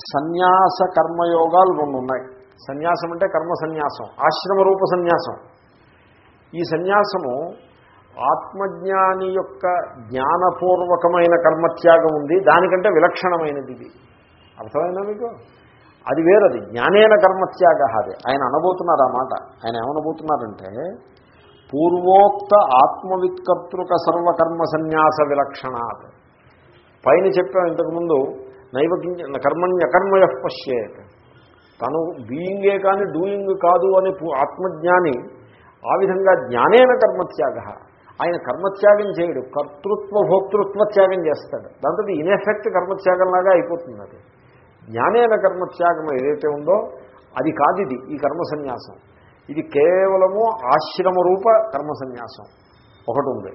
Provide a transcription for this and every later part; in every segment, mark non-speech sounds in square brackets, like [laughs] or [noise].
సన్యాస కర్మయోగాలు రెండు ఉన్నాయి సన్యాసం అంటే కర్మ సన్యాసం ఆశ్రమ రూప సన్యాసం. ఈ సన్యాసము ఆత్మజ్ఞాని యొక్క జ్ఞానపూర్వకమైన కర్మత్యాగం ఉంది దానికంటే విలక్షణమైనది ఇది. అర్థమైనా మీకు? అది వేరది జ్ఞానేన కర్మత్యాగ అది ఆయన అనబోతున్నారు ఆ మాట. ఆయన ఏమనబోతున్నారంటే పూర్వోక్త ఆత్మవిత్కర్తృక సర్వకర్మ సన్యాస విలక్షణాత్. పైన చెప్పాం ఇంతకుముందు నైవ కర్మణ్యకర్మయ కర్మణ్య పశ్యేత్. తను బీయింగే కానీ డూయింగ్ కాదు అని ఆత్మజ్ఞాని ఆ విధంగా జ్ఞానేన కర్మత్యాగ. ఆయన కర్మత్యాగం చేయడు. కర్తృత్వ భోక్తృత్వ త్యాగం చేస్తాడు. దాంతో ఇన్ఎఫెక్ట్ కర్మత్యాగంలాగా అయిపోతుంది అది. జ్ఞానేన కర్మత్యాగం ఏదైతే ఉందో అది కాదు ఇది ఈ కర్మ సన్యాసం ఇది కేవలము ఆశ్రమ రూప కర్మ సన్యాసం ఒకటి ఉంది.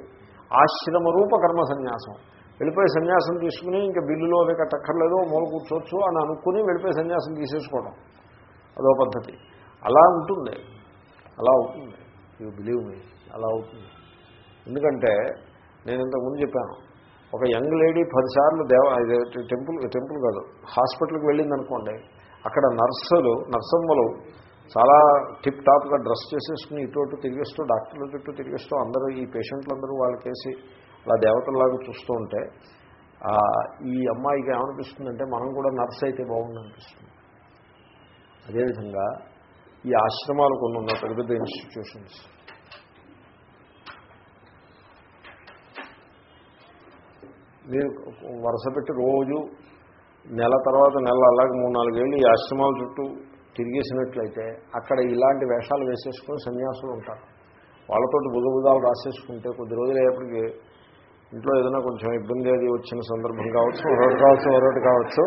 ఆశ్రమ రూప కర్మ సన్యాసం వెళ్ళిపోయి సన్యాసం తీసుకుని ఇంకా బిల్లులో అవి కట్టక్కర్లేదు మూల కూర్చోవచ్చు అని అనుకుని వెళ్ళిపోయి సన్యాసం తీసేసుకోవడం. అదో పద్ధతి. అలా ఉంటుంది. అలా అవుతుంది. యూ బిలీవ్ మీ అలా అవుతుంది. ఎందుకంటే నేను ఇంతకుముందు చెప్పాను ఒక యంగ్ లేడీ పదిసార్లు దేవ టెంపుల్ టెంపుల్ కాదు హాస్పిటల్కి వెళ్ళింది అనుకోండి అక్కడ నర్సులు నర్సమ్మలు చాలా టిప్ టాప్గా డ్రెస్ చేసేసుకుని ఇటు అటు తిరిగేస్తూ డాక్టర్ల చుట్టూ తిరిగేస్తూ అందరూ ఈ పేషెంట్లందరూ వాళ్ళకేసి అలా దేవతల్లాగా చూస్తూ ఉంటే ఈ అమ్మాయికి ఏమనిపిస్తుందంటే మనం కూడా నర్స్ అయితే బాగుంది అనిపిస్తుంది. అదేవిధంగా ఈ ఆశ్రమాలు కొన్ని ఉన్నాయి పెద్ద పెద్ద ఇన్స్టిట్యూషన్స్ మీరు వరుస పెట్టి రోజు నెల తర్వాత నెల అలాగే మూడు నాలుగేళ్ళు ఈ ఆశ్రమాల చుట్టూ తిరిగేసినట్లయితే అక్కడ ఇలాంటి వేషాలు వేసేసుకుని సన్యాసులు ఉంటారు. వాళ్ళతోటి బుధబుధాలు రాసేసుకుంటే కొద్ది రోజులు అయ్యేప్పటికీ ఇంట్లో ఏదైనా కొంచెం ఇబ్బంది అది వచ్చిన సందర్భం కావచ్చు ఒకటి కావచ్చు మరొకటి కావచ్చు.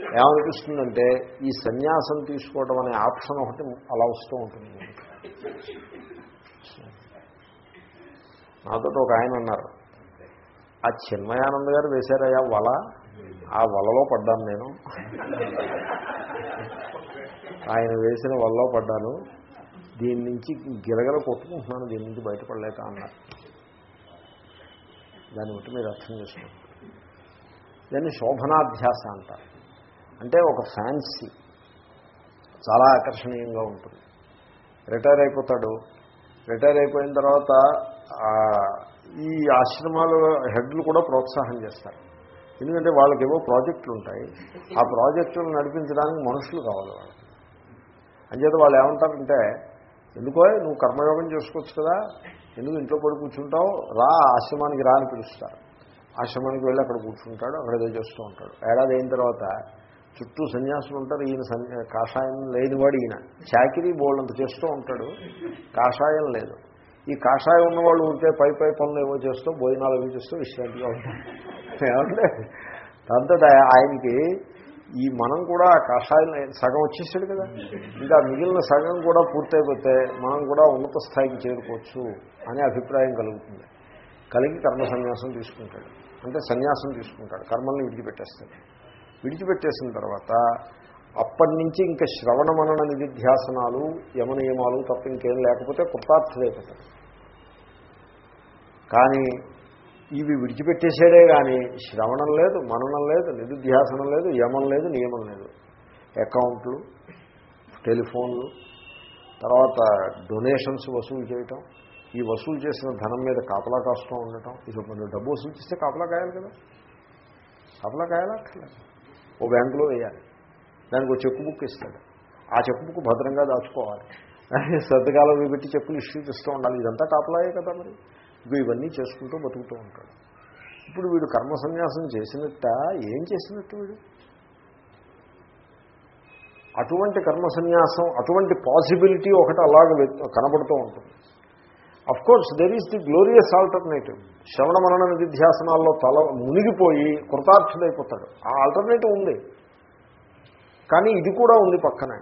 ఏమనిపిస్తుందంటే ఈ సన్యాసం తీసుకోవడం అనే ఆప్షన్ ఒకటి అలా వస్తూ ఉంటుంది. నాతో ఒక ఆయన అన్నారు ఆ చిన్మయానంద గారు వేశారయ్యా వల. ఆ వలలో పడ్డాను నేను. ఆయన వేసిన వలలో పడ్డాను. దీని నుంచి గిరగల కొట్టుకుంటున్నాను దీని నుంచి బయటపడలేక అన్నారు. దాన్ని బట్టి మీరు అర్థం చేసుకోండి. దాన్ని శోభనాధ్యాస అంటారు. అంటే ఒక ఫ్యాన్సీ చాలా ఆకర్షణీయంగా ఉంటుంది. రిటైర్ అయిపోతాడు. రిటైర్ అయిపోయిన తర్వాత ఈ ఆశ్రమాల హెడ్లు కూడా ప్రోత్సాహం చేస్తారు. ఎందుకంటే వాళ్ళకి ఏవో ప్రాజెక్టులు ఉంటాయి. ఆ ప్రాజెక్టులు నడిపించడానికి మనుషులు కావాలి వాళ్ళకి. అంచేత వాళ్ళు ఏమంటారంటే ఎందుకో నువ్వు కర్మయోగం చేసుకోవచ్చు కదా. ఎందుకు ఇంట్లో పడి కూర్చుంటావు? రా ఆశ్రమానికి రా అని పిలుస్తారు. ఆశ్రమానికి వెళ్ళి అక్కడ కూర్చుంటాడు అక్కడ ఏదో చేస్తూ ఉంటాడు. ఏడాది అయిన తర్వాత చుట్టూ సన్యాసులు ఉంటారు ఈయన సన్యా కాషాయం లేనివాడు ఈయన. చాకిరీ బోల్డంత చేస్తూ ఉంటాడు కాషాయం లేదు. ఈ కాషాయం ఉన్నవాళ్ళు ఉంటే పై పై పనులు ఏవో చేస్తూ భోజనాలు అవి చేస్తూ విశ్రాంతిగా ఉంటారు. ఏమంటే దాంతో ఆయనకి ఈ మనం కూడా ఆ కాషాయం సగం వచ్చేసాడు కదా. ఇంకా మిగిలిన సగం కూడా పూర్తయిపోతే మనం కూడా ఉన్నత స్థాయికి చేరుకోవచ్చు అనే అభిప్రాయం కలుగుతుంది. కలిగి కర్మ సన్యాసం తీసుకుంటాడు. అంటే సన్యాసం తీసుకుంటాడు. కర్మల్ని విడిచిపెట్టేస్తాడు. విడిచిపెట్టేసిన తర్వాత అప్పటి నుంచి ఇంకా శ్రవణ మనన నిధిధ్యాసనాలు యమనియమాలు తప్ప ఇంకేం లేకపోతే కృతార్థులైపోతాడు కానీ ఇవి విడిచిపెట్టేసాడే కానీ శ్రవణం లేదు మననం లేదు నిరుధ్యాసనం లేదు యమం లేదు నియమం లేదు. అకౌంట్లు టెలిఫోన్లు తర్వాత డొనేషన్స్ వసూలు చేయటం ఈ వసూలు చేసిన ధనం మీద కాపలా కాస్తూ ఉండటం ఇది కొంచెం డబ్బు వసూలు చేస్తే కాపలా కాయాలి కదా. కాపలా కాయాలక్కర్లేదు. ఓ బ్యాంకులో వేయాలి. దానికి ఒక చెక్ బుక్ ఇస్తాడు. ఆ చెక్ బుక్ భద్రంగా దాచుకోవాలి. [laughs] సర్దకాలం పెట్టి చెప్పులు ఇష్యూ చేస్తూ ఉండాలి. ఇదంతా కాపలాయే కదా మరి. ఇవి ఇవన్నీ చేసుకుంటూ బతుకుతూ ఉంటాడు. ఇప్పుడు వీడు కర్మ సన్యాసం చేసినట్ట? ఏం చేసినట్టు వీడు? అటువంటి కర్మ సన్యాసం అటువంటి పాసిబిలిటీ ఒకటి అలాగ కనబడుతూ ఉంటుంది. Of course there is the glorious alternative శ్రవణ మరణ నిధిధ్యాసనాల్లో తల మునిగిపోయి కృతార్థుడైపోతాడు. ఆ ఆల్టర్నేటివ్ ఉంది. కానీ ఇది కూడా ఉంది పక్కనే.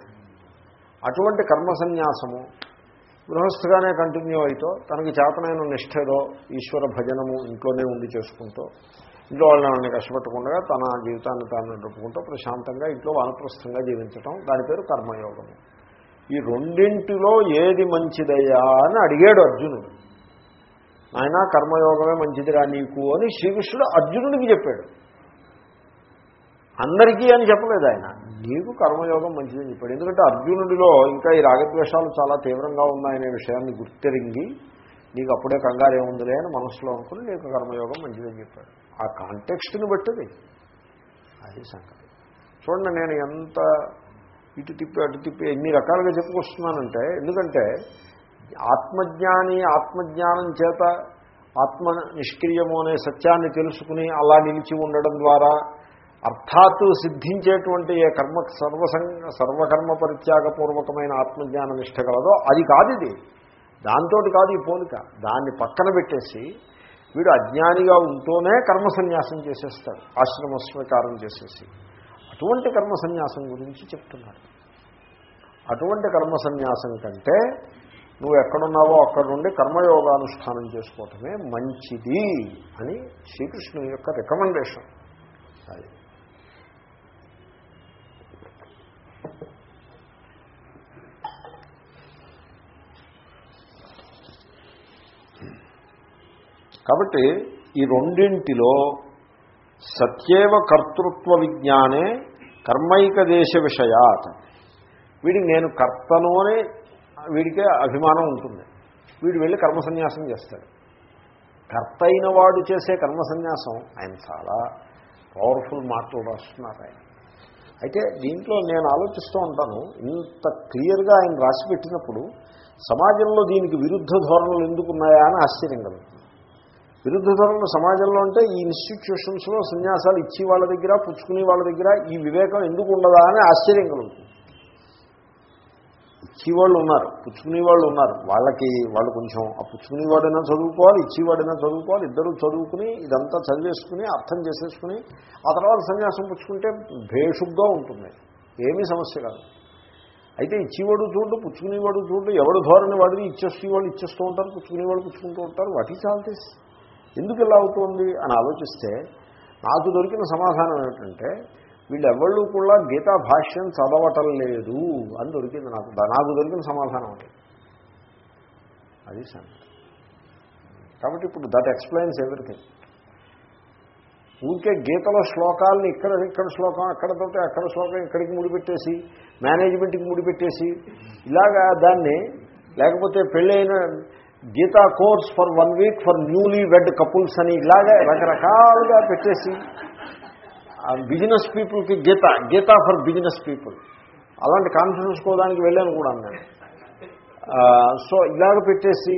అటువంటి కర్మ సన్యాసము గృహస్థుగానే కంటిన్యూ అయితో తనకి చేతనైన నిష్ఠేదో ఈశ్వర భజనము ఇంట్లోనే ఉండి చేసుకుంటూ ఇంట్లో వాళ్ళని కష్టపెట్టకుండా తన జీవితాన్ని తాను నడుపుకుంటూ ప్రశాంతంగా ఇంట్లో వానప్రస్థంగా జీవించటం. దాని పేరు కర్మయోగము ఈ రెండింటిలో ఏది మంచిదయ్యా అని అడిగాడు అర్జునుడు. ఆయన కర్మయోగమే మంచిదిరా నీకు అని శ్రీకృష్ణుడు అర్జునుడికి చెప్పాడు. అందరికీ అని చెప్పలేదు ఆయన. నీకు కర్మయోగం మంచిదని చెప్పాడు. ఎందుకంటే అర్జునుడిలో ఇంకా ఈ రాగద్వేషాలు చాలా తీవ్రంగా ఉన్నాయనే విషయాన్ని గుర్తెరింగి నీకు అప్పుడే కంగారు ఏముందిలే అని మనసులో అనుకుని నీకు కర్మయోగం మంచిదని చెప్పాడు. ఆ కాంటెక్స్ట్ని బట్టిది. అది సంగతి. చూడండి నేను ఎంత ఇటు తిప్పి అటు తిప్పి ఎన్ని రకాలుగా చెప్పుకొస్తున్నానంటే ఎందుకంటే ఆత్మజ్ఞాని ఆత్మజ్ఞానం చేత ఆత్మ నిష్క్రియము అనే సత్యాన్ని తెలుసుకుని అలా నిలిచి ఉండడం ద్వారా అర్థాత్తు సిద్ధించేటువంటి ఏ కర్మ సర్వసంగ సర్వకర్మ పరిత్యాగపూర్వకమైన ఆత్మజ్ఞాన నిష్ట కలదో అది కాదు ఇది. దాంతో కాదు ఈ పోలిక. దాన్ని పక్కన పెట్టేసి వీడు అజ్ఞానిగా ఉంటూనే కర్మ సన్యాసం చేసేస్తాడు ఆశ్రమ స్వీకారం చేసేసి. అటువంటి కర్మ సన్యాసం గురించి చెప్తున్నాడు. అటువంటి కర్మ సన్యాసం కంటే నువ్వు ఎక్కడున్నావో అక్కడ నుండి కర్మయోగానుష్ఠానం చేసుకోవటమే మంచిది అని శ్రీకృష్ణుని యొక్క రికమెండేషన్. అది. కాబట్టి ఈ రెండింటిలో సత్యేవ కర్తృత్వ విజ్ఞానే కర్మైక దేశ విషయాత్. వీడికి నేను కర్తను అని వీడికే అభిమానం ఉంటుంది. వీడు వెళ్ళి కర్మ సన్యాసం చేస్తాడు. కర్త అయిన వాడు చేసే కర్మ సన్యాసం ఆయన చాలా పవర్ఫుల్ మాటలు రాస్తున్నారు ఆయన. అయితే దీంట్లో నేను ఆలోచిస్తూ ఉంటాను ఇంత క్లియర్గా ఆయన రాసి పెట్టినప్పుడు సమాజంలో దీనికి విరుద్ధ ధోరణులు ఎందుకున్నాయా అని ఆశ్చర్యం కలుగుతుంది. విరుద్ధ ధోరణులు సమాజంలో అంటే ఈ ఇన్స్టిట్యూషన్స్లో సన్యాసాలు ఇచ్చి వాళ్ళ దగ్గర పుచ్చుకునే వాళ్ళ దగ్గర ఈ వివేకం ఎందుకు ఉండదా అని ఆశ్చర్యం కలుగుతుంది. ఇచ్చేవాళ్ళు ఉన్నారు పుచ్చుకునే వాళ్ళు ఉన్నారు. వాళ్ళకి వాళ్ళు కొంచెం ఆ పుచ్చుకునేవాడైనా చదువుకోవాలి ఇచ్చేవాడైనా చదువుకోవాలి. ఇద్దరు చదువుకుని ఇదంతా చదివేసుకుని అర్థం చేసేసుకుని ఆ తర్వాత సన్యాసం పుచ్చుకుంటే భేషుగ్గా ఉంటుంది. ఏమీ సమస్య కాదు. అయితే ఇచ్చేవాడు చూడు పుచ్చుకునేవాడు చూడు ఎవడు ధోరణి వాడిని ఇచ్చేసేవాళ్ళు ఇచ్చేస్తూ ఉంటారు పుచ్చుకునేవాళ్ళు పుచ్చుకుంటూ ఉంటారు. వాటి చాల్తీస్ ఎందుకు ఇలా అవుతుంది అని ఆలోచిస్తే నాకు దొరికిన సమాధానం ఏమిటంటే వీళ్ళెవళ్ళు కూడా గీతా భాష్యం చదవటం లేదు అని దొరికింది నాకు. నాకు దొరికిన సమాధానం అది. అది కాబట్టి ఇప్పుడు దట్ ఎక్స్ప్లెయిన్స్ ఎవ్రీథింగ్. ఊరికే గీతలో శ్లోకాలని ఇక్కడ ఇక్కడ శ్లోకం అక్కడతో అక్కడ శ్లోకం ఇక్కడికి ముడిపెట్టేసి మేనేజ్మెంట్కి ముడిపెట్టేసి ఇలాగా దాన్ని లేకపోతే పెళ్ళైన Gita course for one week for newly wed couples అని ఇలాగే రకరకాలుగా పెట్టేసి బిజినెస్ పీపుల్కి Gita Gita for business people. అలాంటి కాన్ఫరెన్స్ కోదానికి వెళ్ళాను కూడా నేను. సో ఇలాగ పెట్టేసి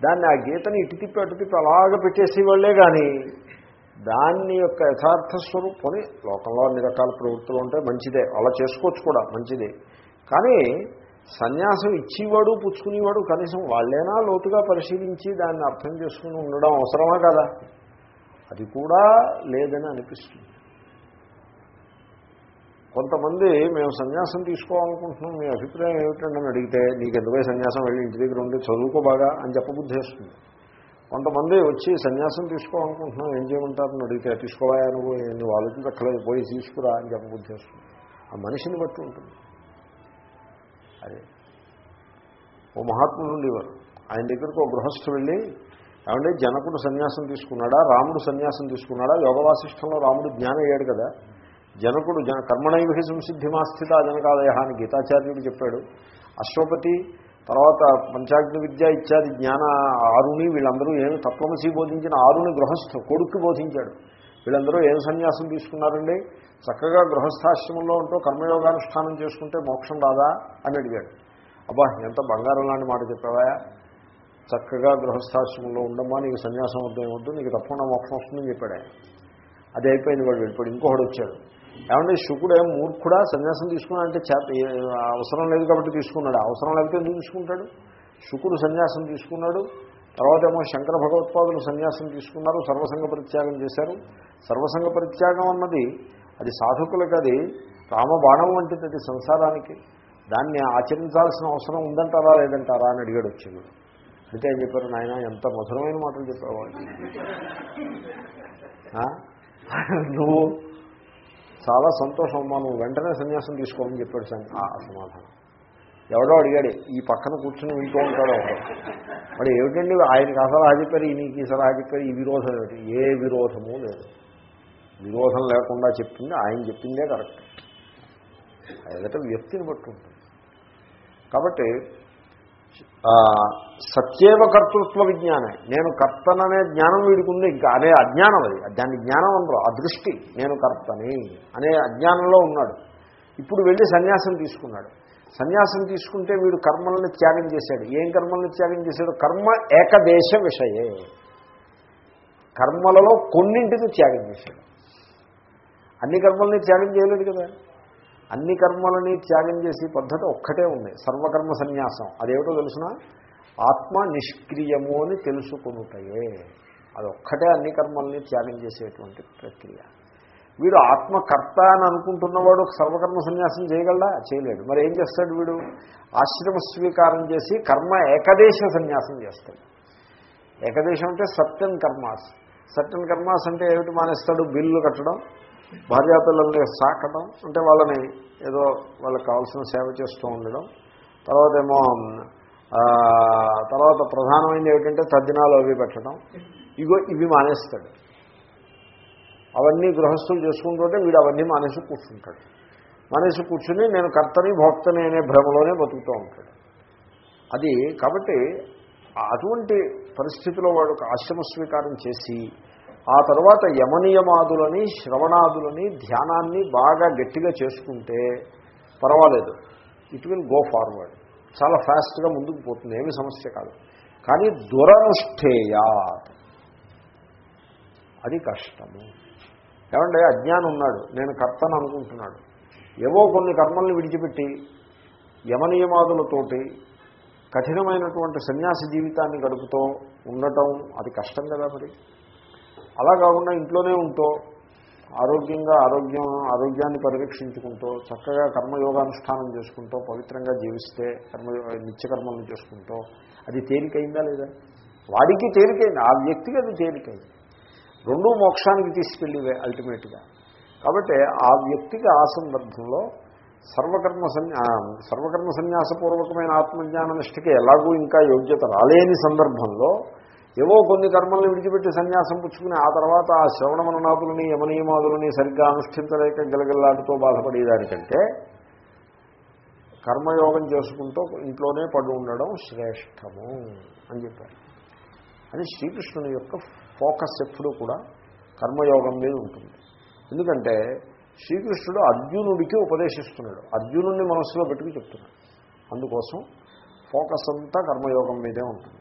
దాన్ని ఆ గీతని ఇటు తిప్పి అటు తిప్పి అలాగ పెట్టేసి వాళ్ళే కానీ దాన్ని యొక్క యథార్థ స్వరూపని లోకంలో అన్ని రకాల ప్రవృత్తులు ఉంటాయి మంచిదే. అలా చేసుకోవచ్చు కూడా మంచిదే. కానీ సన్యాసం ఇచ్చేవాడు పుచ్చుకునేవాడు కనీసం వాళ్ళైనా లోతుగా పరిశీలించి దాన్ని అర్థం చేసుకుని ఉండడం అవసరమా కదా? అది కూడా లేదని అనిపిస్తుంది. కొంతమంది మేము సన్యాసం తీసుకోవాలనుకుంటున్నాం మీ అభిప్రాయం ఏమిటండి అడిగితే నీకు ఎందుకై సన్యాసం వెళ్ళి ఇంటి దగ్గర ఉండి చదువుకో బాగా అని చెప్పబుద్ధేస్తుంది కొంతమంది వచ్చి సన్యాసం తీసుకోవాలనుకుంటున్నాం ఏం చేయమంటారని అడిగితే తీసుకోవా నువ్వు? నువ్వు ఆలోచించక్కలేదు పోయి తీసుకురా అని చెప్పబుద్ధి ఆ మనిషిని బట్టి ఉంటుంది. అది ఓ మహాత్ముడు ఉండేవారు ఆయన దగ్గరకు ఒక గృహస్థు వెళ్ళి ఏమంటే జనకుడు సన్యాసం తీసుకున్నాడా? రాముడు సన్యాసం తీసుకున్నాడా? యోగవాసిష్టంలో రాముడు జ్ఞానం అయ్యాడు కదా. జనకుడు జన కర్మణైవహి సంసిద్ధిమాస్థిత జనకాదయ అని గీతాచార్యుడు చెప్పాడు. అశ్వపతి తర్వాత పంచాగ్ని విద్య ఇత్యాది జ్ఞాన ఆరుని వీళ్ళందరూ ఏమి తత్వమసి బోధించిన ఆరుని గృహస్థు కొడుక్కి బోధించాడు. వీళ్ళందరూ ఏం సన్యాసం తీసుకున్నారండి? చక్కగా గృహస్థాశ్రమంలో ఉంటూ కర్మయోగానుష్ఠానం చేసుకుంటే మోక్షం రాదా? అని అడిగాడు. అబ్బా ఎంత బంగారం లాంటి మాట చెప్పావా? చక్కగా గృహస్థాశ్రమంలో ఉండమ్మా నీకు సన్యాసం వద్దు ఏమొద్దు నీకు తప్పకుండా మోక్షం వస్తుందని చెప్పాడు ఆయన. అది అయిపోయింది వాడు వెళ్ళిపోయాడు. ఇంకొకడు వచ్చాడు. ఏమంటే శుకుడు ఏం మూర్ఖుడా? సన్యాసం తీసుకున్నాడంటే చేత అవసరం లేదు కాబట్టి తీసుకున్నాడు. అవసరం లేకపోతే ఎందుకు తీసుకుంటాడు? శుకుడు సన్యాసం తీసుకున్నాడు. తర్వాత ఏమో శంకర భగవత్పాదులు సన్యాసం తీసుకున్నారు సర్వసంగ పరిత్యాగం చేశారు. సర్వసంగ పరిత్యాగం అన్నది అది సాధకులకు అది రామబాణం వంటిది అది సంసారానికి. దాన్ని ఆచరించాల్సిన అవసరం ఉందంటారా లేదంటారా అని అడిగాడు వచ్చింది అయితే ఏం చెప్పారు నాయన ఎంత మధురమైన మాటలు చెప్పేవాళ్ళు నువ్వు చాలా సంతోషం అమ్మా నువ్వు వెంటనే సన్యాసం తీసుకోమని చెప్పాడు ఆ సమాధానం. ఎవడో అడిగాడు ఈ పక్కన కూర్చుని వింటూ ఉంటాడు? ఒకడు మరి ఏమిటండి ఆయనకి అసలు చెప్పారు ఈయనకి సలహా చెప్పారు ఈ విరోధం ఏమిటి? ఏ విరోధము లేదు. విరోధం లేకుండా చెప్పింది ఆయన చెప్పిందే కరెక్ట్. ఎదట వ్యక్తిని బట్టి ఉంటుంది. కాబట్టి సత్యేవ కర్తృత్వ విజ్ఞానే నేను కర్తననే జ్ఞానం వీడికి ఉంది ఇంకా అనే అజ్ఞానం అది. దాన్ని జ్ఞానం అనరు అదృష్టి నేను కర్తని అనే అజ్ఞానంలో ఉన్నాడు. ఇప్పుడు వెళ్ళి సన్యాసం తీసుకున్నాడు. సన్యాసం తీసుకుంటే వీడు కర్మల్ని త్యాగం చేశాడు. ఏం కర్మల్ని త్యాగం చేశాడు? కర్మ ఏకదేశ విషయే. కర్మలలో కొన్నింటిని త్యాగం చేశాడు. అన్ని కర్మల్ని త్యాగం చేయలేదు కదా? అన్ని కర్మలని త్యాగం చేసే పద్ధతి ఒక్కటే ఉంది. సర్వకర్మ సన్యాసం. అదేమిటో తెలుసిన? ఆత్మ నిష్క్రియము అని తెలుసుకునుటయే. అది ఒక్కటే అన్ని కర్మల్ని త్యాగం చేసేటువంటి ప్రక్రియ. వీడు ఆత్మకర్త అని అనుకుంటున్నవాడు సర్వకర్మ సన్యాసం చేయగలడా? చేయలేడు. మరి ఏం చేస్తాడు వీడు? ఆశ్రమ స్వీకారం చేసి కర్మ ఏకదేశ సన్యాసం చేస్తాడు. ఏకదేశం అంటే సత్యన్ కర్మాస్. సత్యం కర్మాస్ అంటే ఏమిటి మానేస్తాడు? బిల్లు కట్టడం భార్యాపిల్లల్ని సాకడం అంటే వాళ్ళని ఏదో వాళ్ళకి కావాల్సిన సేవ చేస్తూ ఉండడం. తర్వాత ఏమో తర్వాత ప్రధానమైనది ఏమిటంటే తద్దినాలు అవి పెట్టడం. ఇగో ఇవి మానేస్తాడు. అవన్నీ గృహస్థులు చేసుకుంటుంటే వీడు అవన్నీ మానేసి కూర్చుంటాడు. మానేసి కూర్చుని నేను కర్తని భోక్తని అనే భ్రమలోనే బతుకుతూ ఉంటాడు. అది కాబట్టి అటువంటి పరిస్థితిలో వాడు ఆశ్రమ స్వీకారం చేసి ఆ తర్వాత యమనియమాదులని శ్రవణాదులని ధ్యానాన్ని బాగా గట్టిగా చేసుకుంటే పర్వాలేదు. It will go forward. చాలా ఫాస్ట్గా ముందుకు పోతుంది. ఏమి సమస్య కాదు. కానీ దురనుష్ఠేయా. అది కష్టము. ఏమంటే అజ్ఞానం ఉన్నాడు నేను కర్తను అనుకుంటున్నాడు. ఏవో కొన్ని కర్మల్ని విడిచిపెట్టి యమనియమాదులతోటి కఠినమైనటువంటి సన్యాస జీవితాన్ని గడుపుతూ ఉండటం అది కష్టం కదా మరి. అలా కాకుండా ఇంట్లోనే ఉంటూ ఆరోగ్యంగా ఆరోగ్యం ఆరోగ్యాన్ని పరిరక్షించుకుంటూ చక్కగా కర్మయోగానుష్ఠానం చేసుకుంటూ పవిత్రంగా జీవిస్తే కర్మ నిత్యకర్మలను చేసుకుంటూ అది తేలికైందా లేదా? వాడికి తేలికైంది ఆ వ్యక్తికి అది తేలికైంది. రెండూ మోక్షానికి తీసుకెళ్ళివే అల్టిమేట్గా కాబట్టి ఆ వ్యక్తికి ఆ సందర్భంలో సర్వకర్మ సన్యా సర్వకర్మ సన్యాసపూర్వకమైన ఆత్మజ్ఞాన నిష్ఠకి ఎలాగూ ఇంకా యోగ్యత రాలేని సందర్భంలో ఏవో కొన్ని కర్మల్ని విడిచిపెట్టి సన్యాసం పుచ్చుకుని ఆ తర్వాత ఆ శ్రవణ మననాథులని యమనియమాదులని సరిగ్గా అనుష్ఠించలేక గిలగిల్లాడుతూ బాధపడేదానికంటే కర్మయోగం చేసుకుంటూ ఇంట్లోనే పడి ఉండడం శ్రేష్టము అని చెప్పారు. అని శ్రీకృష్ణుని యొక్క ఫోకస్ ఎప్పుడూ కూడా కర్మయోగం మీద ఉంటుంది. ఎందుకంటే శ్రీకృష్ణుడు అర్జునుడికి ఉపదేశిస్తున్నాడు. అర్జునుడిని మనస్సులో పెట్టుకు చెప్తున్నాడు. అందుకోసం ఫోకస్ అంతా కర్మయోగం మీదే ఉంటుంది.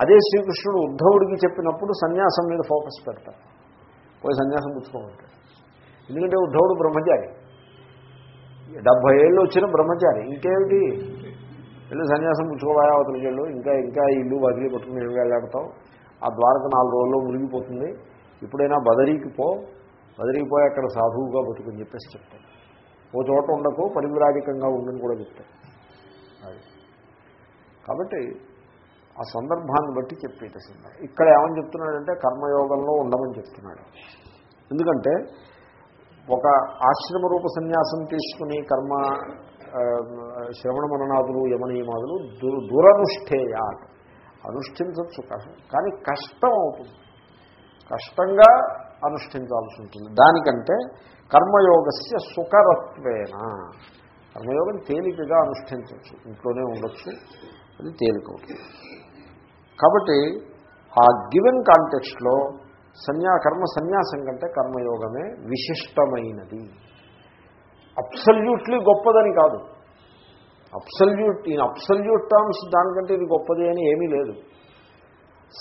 అదే శ్రీకృష్ణుడు ఉద్ధవుడికి చెప్పినప్పుడు సన్యాసం మీద ఫోకస్ పెడతాడు. పోయి సన్యాసం పుచ్చుకోమంటాడు. ఎందుకంటే ఉద్ధవుడు బ్రహ్మచారి. డెబ్భై ఏళ్ళు వచ్చిన బ్రహ్మచారి. ఇంకేమిటి? వెళ్ళి సన్యాసం పుచ్చుకోవాలా అవతలికి వెళ్ళు. ఇంకా ఇంకా ఇల్లు వదిలి పట్టుకుని ఏమి వెళ్ళాడతావు? ఆ ద్వారక నాలుగు రోజుల్లో మునిగిపోతుంది. ఇప్పుడైనా బదరీకి పో. బదరీకి పోయి అక్కడ సాధువుగా బతుకుని చెప్పేసి చెప్తాడు ఓ చోట ఉండకు పరివిరాజకంగా ఉండని కూడా చెప్తాడు అది. కాబట్టి ఆ సందర్భాన్ని బట్టి చెప్పేటసింది ఇక్కడ ఏమని చెప్తున్నాడంటే కర్మయోగంలో ఉండమని చెప్తున్నాడు. ఎందుకంటే ఒక ఆశ్రమ రూప సన్యాసం తీసుకుని కర్మ శ్రవణ మననాదులు యమనీయమాదులు దు అనుష్ఠించవచ్చు కష్టం. కానీ కష్టం అవుతుంది. కష్టంగా అనుష్ఠించాల్సి ఉంటుంది. దానికంటే కర్మయోగస్య సుకరత్వేన కర్మయోగం తేలికగా అనుష్ఠించవచ్చు. ఇంట్లోనే ఉండొచ్చు అది తేలికవుతుంది. కాబట్టి ఆ గివెన్ కాంటెక్స్ట్లో సన్యా కర్మ సన్యాసం కంటే కర్మయోగమే విశిష్టమైనది. అబ్సల్యూట్లీ గొప్పదని కాదు. అబ్సల్యూట్ ఈయన అప్సల్యూట్ టర్మ్స్ దానికంటే ఇది గొప్పది అని ఏమీ లేదు.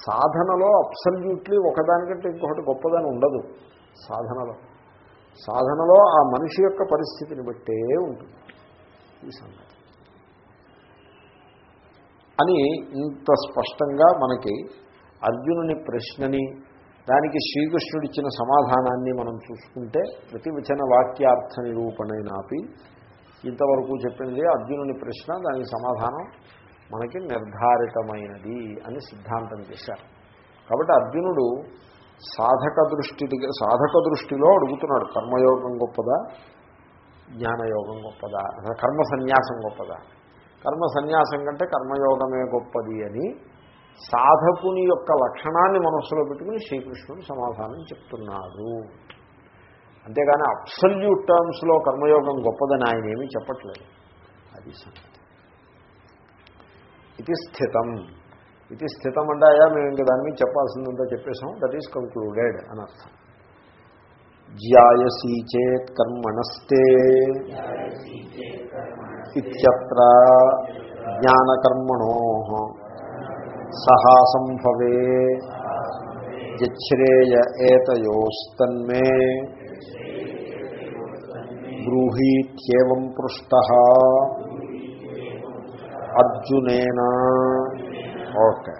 సాధనలో అప్సల్యూట్లీ ఒకదానికంటే ఇంకొకటి గొప్పదని ఉండదు. సాధనలో. సాధనలో ఆ మనిషి యొక్క పరిస్థితిని బట్టే ఉంటుంది. ఈ సంగతి. అని ఇంత స్పష్టంగా మనకి అర్జునుని ప్రశ్నని దానికి శ్రీకృష్ణుడిచ్చిన సమాధానాన్ని మనం చూసుకుంటే ప్రతివచన వాక్యార్థ నిరూపణైనాపి ఇంతవరకు చెప్పింది అర్జునుని ప్రశ్న దానికి సమాధానం మనకి నిర్ధారితమైనది అని సిద్ధాంతం చేశారు. కాబట్టి అర్జునుడు సాధక దృష్టి సాధక దృష్టిలో అడుగుతున్నాడు కర్మయోగం గొప్పదా జ్ఞానయోగం గొప్పదా అసలు కర్మ సన్యాసం గొప్పదా? కర్మ సన్యాసం కంటే కర్మయోగమే గొప్పది అని సాధకుని యొక్క లక్షణాన్ని మనస్సులో పెట్టుకుని శ్రీకృష్ణుడు సమాధానం చెప్తున్నాడు. అంతేగాని అబ్సల్యూట్ టర్మ్స్లో కర్మయోగం గొప్పదని ఆయన ఏమీ చెప్పట్లేదు. అది ఇది స్థితం. ఇది స్థితం అంటే అయ్యా మేము ఇంక దాని మీద చెప్పాల్సిందంతా చెప్పేసాం దట్ ఈస్ కంక్లూడెడ్ అని అర్థం. జ్యాయసీ చేత్ కర్మణస్తే ఇత్యత్ర జ్ఞానకర్మణో సహా సంభవే యచ్ఛ్రేయ ఏతయోస్తన్మే బ్రూహీత్యేవం పృష్ట. అర్జునేనా. ఓకే.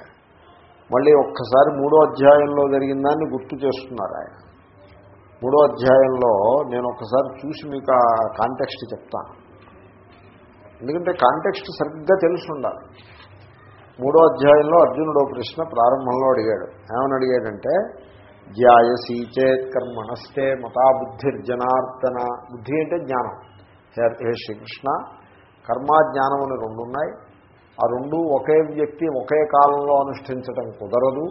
మళ్ళీ ఒక్కసారి మూడో అధ్యాయంలో జరిగిన దాన్ని గుర్తు చేస్తున్నారు ఆయన. మూడో అధ్యాయంలో నేను ఒకసారి చూసి మీకు ఆ కాంటెక్స్ట్ చెప్తాను. ఎందుకంటే కాంటెక్స్ట్ సరిగ్గా తెలిసి ఉండాలి మూడో అధ్యాయంలో అర్జునుడు ప్రశ్న ప్రారంభంలో అడిగాడు. ఏమని అడిగాడంటే ధ్యాయసీ చేత్ కర్మణస్తే మతా బుద్ధిర్జనార్దన. బుద్ధి అంటే జ్ఞానం. హే శ్రీకృష్ణ కర్మ జ్ఞానం అని రెండు ఉన్నాయి ఆ రెండు ఒకే వ్యక్తి ఒకే కాలంలో అనుష్ఠించటం కుదరదు.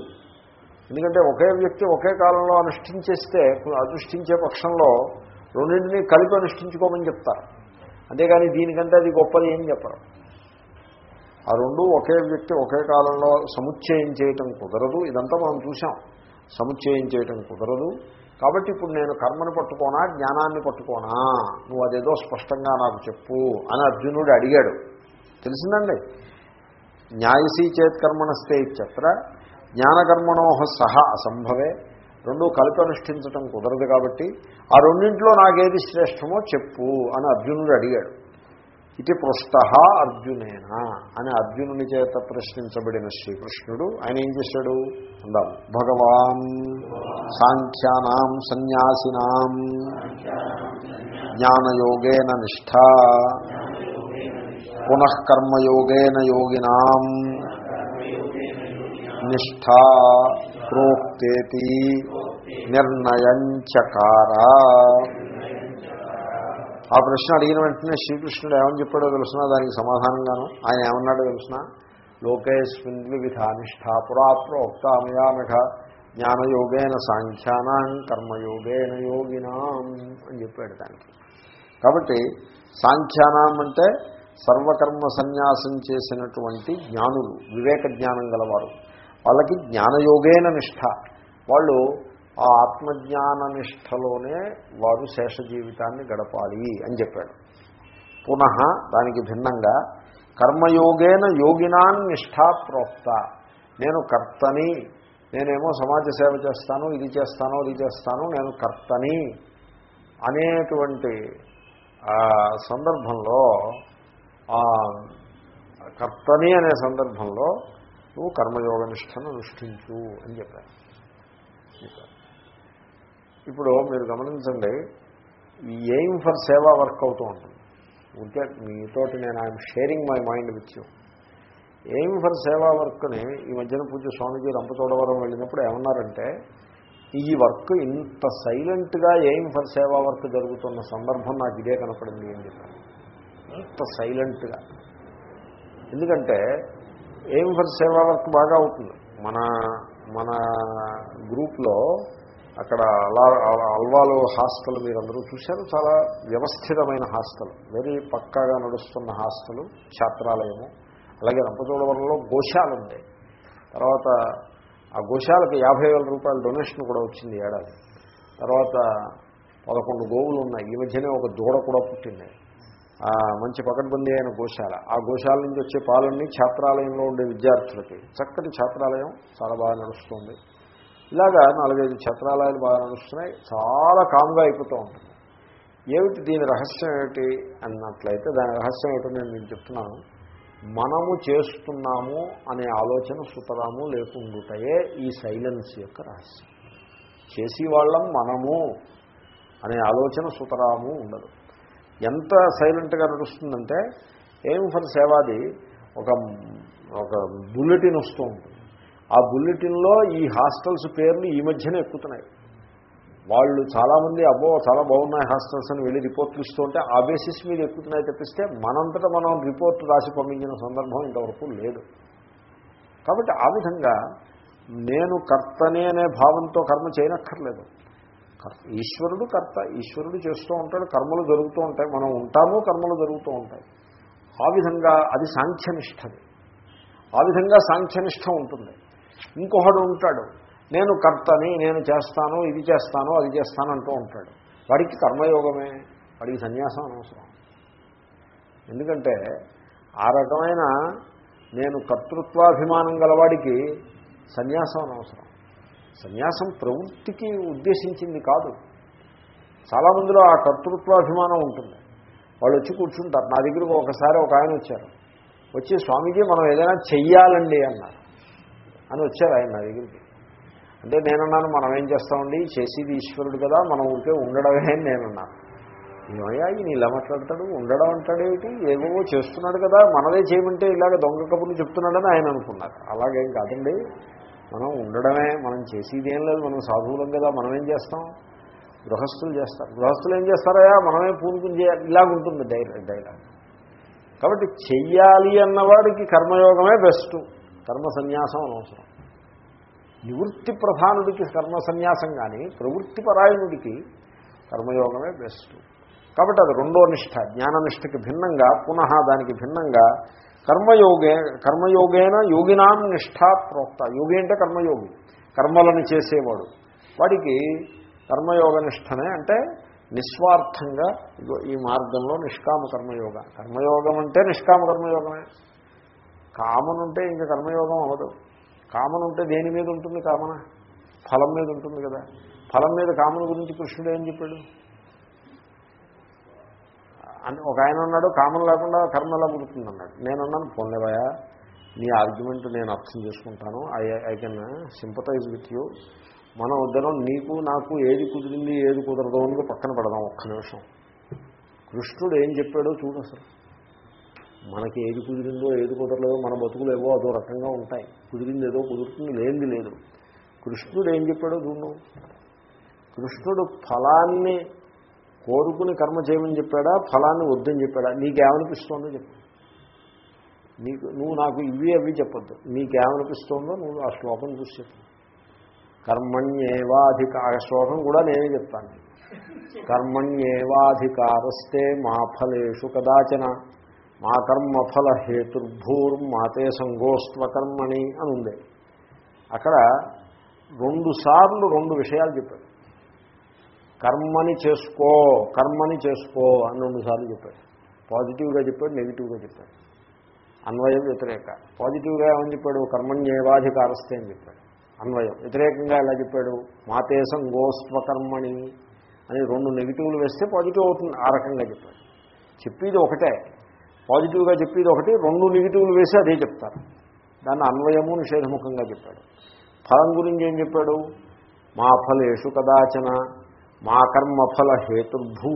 ఎందుకంటే ఒకే వ్యక్తి ఒకే కాలంలో అనుష్ఠించేస్తే అనుష్ఠించే పక్షంలో రెండింటినీ కలిపి అనుష్ఠించుకోమని చెప్తారు. అంతేగాని దీనికంటే అది గొప్పది ఏం చెప్పరు. ఆ రెండు ఒకే వ్యక్తి ఒకే కాలంలో సముచ్చయం చేయటం కుదరదు. ఇదంతా మనం చూసాం సముచ్చయం చేయటం కుదరదు. కాబట్టి ఇప్పుడు నేను కర్మను పట్టుకోనా జ్ఞానాన్ని పట్టుకోనా? నువ్వు అదేదో స్పష్టంగా నాకు చెప్పు అని అర్జునుడు అడిగాడు. తెలిసిందండి? న్యాయసీ చేత్ కర్మణస్తే ఇత్యత్ర జ్ఞానకర్మణో సహా అసంభవే. రెండు కలిపి అనుష్ఠించటం కుదరదు కాబట్టి ఆ రెండింటిలో నాకేది శ్రేష్టమో చెప్పు అని అర్జునుడు అడిగాడు. ఇది పృష్ట అర్జునేనా అని అర్జునుని చేత ప్రశ్నించబడిన శ్రీకృష్ణుడు ఆయన ఏం చేశాడు? అందాం భగవాన్ సాంఖ్యానాం సన్యాసినాం జ్ఞానయోగేన నిష్ఠ పునఃకర్మయోగేన యోగినాం నిష్ఠ ప్రోక్తేతి నిర్ణయంచకార. ఆ ప్రశ్న అడిగిన వెంటనే శ్రీకృష్ణుడు ఏమని చెప్పాడో తెలుసిన? దానికి సమాధానంగాను. ఆయన ఏమన్నాడో తెలుసిన? లోకేస్మిన్ వివిధానిష్ట నిష్ఠా ప్రోక్తామయానఘ జ్ఞానయోగేన సాంఖ్యానాం కర్మయోగేన యోగినాం అని చెప్పాడు దానికి. కాబట్టి సాంఖ్యానాం అంటే సర్వకర్మ సన్యాసం చేసినటువంటి జ్ఞానులు వివేక జ్ఞానం గలవారు. వాళ్ళకి జ్ఞానయోగేన నిష్ఠ. వాళ్ళు ఆ ఆత్మజ్ఞాన నిష్టలోనే వారు శేష జీవితాన్ని గడపాలి అని చెప్పాడు. పునః దానికి భిన్నంగా కర్మయోగేన యోగినాన్ నిష్టా ప్రోక్త. నేను కర్తని నేనేమో సమాజ సేవ చేస్తాను ఇది చేస్తాను ఇది చేస్తాను నేను కర్తని అనేటువంటి సందర్భంలో కర్తని అనే సందర్భంలో నువ్వు కర్మయోగ నిష్టను అనుష్ఠించు అని చెప్పాను ఇప్పుడు మీరు గమనించండి ఈ ఎయిమ్ ఫర్ సేవా వర్క్ అవుతూ ఉంటుంది. ఉంటే మీతోటి నేను I'm sharing my mind with you aim for seva వర్క్ని ఈ మధ్యన పూజ స్వామిజీ రంపచోడవరం వెళ్ళినప్పుడు ఏమన్నారంటే ఈ వర్క్ ఇంత సైలెంట్గా ఎయిమ్ ఫర్ సేవా వర్క్ జరుగుతున్న సందర్భం నాకు ఇదే కనపడింది ఏం చెప్పాను ఇంత సైలెంట్గా ఎందుకంటే ఎయిమ్ ఫర్ సేవా వర్క్ బాగా అవుతుంది. మన మన గ్రూప్లో అక్కడ అలా అల్వాలు హాస్టల్ మీరందరూ చూశారు. చాలా వ్యవస్థితమైన హాస్టల్. వెరీ పక్కాగా నడుస్తున్న హాస్టల్ ఛాత్రాలయము. అలాగే రంపచోడవరంలో గోశాలు ఉంది తర్వాత ఆ గోశాలకు యాభై వేల రూపాయల డొనేషన్ కూడా వచ్చింది ఏడాది. తర్వాత పదకొండు గోవులు ఉన్నాయి ఈ మధ్యనే ఒక దూడ కూడా పుట్టింది. మంచి పకడ్బందీ అయిన గోశాల. ఆ గోశాల నుంచి వచ్చే పాలన్నీ ఛాత్రాలయంలో ఉండే విద్యార్థులకి. చక్కటి ఛాత్రాలయం. చాలా బాగా నడుస్తుంది. ఇలాగా నాలుగైదు ఛత్రాలయాలు బాగా నడుస్తున్నాయి. చాలా కామ్గా అయిపోతూ ఉంటుంది. ఏమిటి దీని రహస్యం ఏమిటి అన్నట్లయితే దాని రహస్యం ఏమిటో నేను మీకు చెప్తున్నాను. మనము చేస్తున్నాము అనే ఆలోచన సుతరాము లేకుండుటయే ఈ సైలెన్స్ యొక్క రహస్యం. చేసి వాళ్ళం మనము అనే ఆలోచన సుతరాము ఉండదు. ఎంత సైలెంట్గా నడుస్తుందంటే ఏం ఫర్ సేవాది ఒక ఒక బుల్లెటిన్ వస్తూ ఉంటుంది. ఆ బుల్లెటిన్లో ఈ హాస్టల్స్ పేర్లు ఈ మధ్యనే ఎక్కుతున్నాయి. వాళ్ళు చాలామంది అబ్బో చాలా బాగున్నాయి హాస్టల్స్ అని వెళ్ళి రిపోర్ట్లు ఇస్తూ ఉంటే ఆ బేసిస్ మీద ఎక్కుతున్నాయి తెప్పిస్తే మనంతటా మనం రిపోర్ట్ రాసి పంపించిన సందర్భం ఇంతవరకు లేదు. కాబట్టి ఆ విధంగా నేను కర్తనే అనే భావంతో కర్మ చేయనక్కర్లేదు. ఈశ్వరుడు కర్త ఈశ్వరుడు చేస్తూ ఉంటాడు కర్మలు జరుగుతూ ఉంటాయి మనం ఉంటాము కర్మలు జరుగుతూ ఉంటాయి. ఆ విధంగా అది సాంఖ్యనిష్టది. ఆ విధంగా సాంఖ్యనిష్టం ఉంటుంది. ఇంకొకడు ఉంటాడు. నేను కర్తని నేను చేస్తాను ఇది చేస్తాను అది చేస్తాను అంటూ ఉంటాడు. వాడికి కర్మయోగమే వాడికి సన్యాసం అనవసరం. ఎందుకంటే ఆ రకమైన నేను కర్తృత్వాభిమానం గలవాడికి సన్యాసం అనవసరం. సన్యాసం ప్రవృత్తికి ఉద్దేశించింది కాదు. చాలామందిలో ఆ కర్తృత్వాభిమానం ఉంటుంది. వాళ్ళు వచ్చి కూర్చుంటారు. నా దగ్గరకు ఒకసారి ఒక ఆయన వచ్చారు. వచ్చి స్వామీజీ మనం ఏదైనా చెయ్యాలండి అన్నారు. అని వచ్చారు ఆయన నా దగ్గరికి. అంటే నేనన్నాను మనం ఏం చేస్తామండి? చేసేది ఈశ్వరుడు కదా మనం ఉంటే ఉండడమే అని నేనన్నాను ఏమయ్యా ఈయన ఇలా మాట్లాడతాడు? ఉండడం అంటాడేమిటి ఏవేవో చేస్తున్నాడు కదా మనదే చేయమంటే ఇలాగ దొంగ కబుర్లు చెప్తున్నాడని ఆయన అనుకున్నారు. అలాగేం కాదండి. మనం ఉండడమే మనం చేసేది ఏం లేదు మనం సాధువులం కదా మనం ఏం చేస్తాం? గృహస్థులు చేస్తారు. గృహస్థులు ఏం చేస్తారయా మనమే పూనుకుని చేయాలి. ఇలాగుంటుంది డైలాగ్. డైలాగ్. కాబట్టి చెయ్యాలి అన్నవాడికి కర్మయోగమే బెస్ట్. కర్మ సన్యాసం అనవసరం. నివృత్తి ప్రధానుడికి కర్మ సన్యాసం కానీ ప్రవృత్తి పరాయణుడికి కర్మయోగమే బెస్ట్. కాబట్టి అది రెండో నిష్ట జ్ఞాననిష్టకి భిన్నంగా పునః దానికి భిన్నంగా కర్మయోగే కర్మయోగేన యోగినాం నిష్ఠ ప్రోక్త. యోగి అంటే కర్మయోగి కర్మలను చేసేవాడు. వాడికి కర్మయోగ నిష్టనే అంటే నిస్వార్థంగా ఈ మార్గంలో నిష్కామ కర్మయోగ. కర్మయోగం అంటే నిష్కామ కర్మయోగమే. కామన్ ఉంటే ఇంకా కర్మయోగం అవ్వదు. కామన్ ఉంటే దేని మీద ఉంటుంది కామన? ఫలం మీద ఉంటుంది కదా. ఫలం మీద కామన గురించి కృష్ణుడు ఏం చెప్పాడు? అని ఒక ఆయన అన్నాడు కామన్ లేకుండా కర్మ ఎలా పుడుతుంది అన్నాడు నేను అన్నాను పోన్లేవయా నీ ఆర్గ్యుమెంట్ నేను అర్థం చేసుకుంటాను. I I can sympathize with you. మనం ఇద్దరం నీకు నాకు ఏది కుదిరింది ఏది కుదరదు అని పక్కన పెడదాం ఒక్క నిమిషం. కృష్ణుడు ఏం చెప్పాడో చూడు అసలు. మనకి ఏది కుదిరిందో ఏది కుదరలేదో మన బతుకులు ఏవో అదో రకంగా ఉంటాయి. కుదిరింది ఏదో కుదురుతుంది లేనిది లేదు. కృష్ణుడు ఏం చెప్పాడో చూడు. కృష్ణుడు ఫలాన్ని కోరుకుని కర్మ చేయమని చెప్పాడా? ఫలాన్ని వద్దని చెప్పాడా? నీకేమనిపిస్తోందో చెప్పు. నీకు నువ్వు నాకు ఇవి అవి చెప్పొద్దు. నీకేమనిపిస్తోందో నువ్వు ఆ శ్లోకం చూసి చెప్పు. కర్మణ్యేవాధిక ఆ శ్లోకం కూడా నేనే చెప్తాను. కర్మణ్యేవాధికారస్తే మా ఫలేషు కదాచన. మా కర్మఫల హేతుర్భూర్మాతే సంగోస్త్వ కర్మణి అని ఉంది. అక్కడ రెండు సార్లు రెండు విషయాలు చెప్పాడు. కర్మని చేసుకో కర్మని చేసుకో అని రెండు సార్లు చెప్పాడు. పాజిటివ్గా చెప్పాడు నెగిటివ్గా చెప్పాడు. అన్వయం వ్యతిరేక. పాజిటివ్గా ఏమని చెప్పాడు? కర్మణ్యేవాధికారస్తే అని చెప్పాడు. అన్వయం. వ్యతిరేకంగా ఎలా చెప్పాడు? మాతే సంగోస్త్వ కర్మణి అని రెండు నెగిటివ్లు వేస్తే పాజిటివ్ అవుతుంది. ఆ రకంగా చెప్పాడు. చెప్పేది ఒకటే. పాజిటివ్గా చెప్పేది ఒకటి రెండు నెగిటివ్లు వేసి అదే చెప్తారు. దాన్ని అన్వయము నిషేధముఖంగా చెప్పాడు. ఫలం గురించి ఏం చెప్పాడు? మా ఫలేషు కదాచన మా కర్మఫల హేతుర్భూ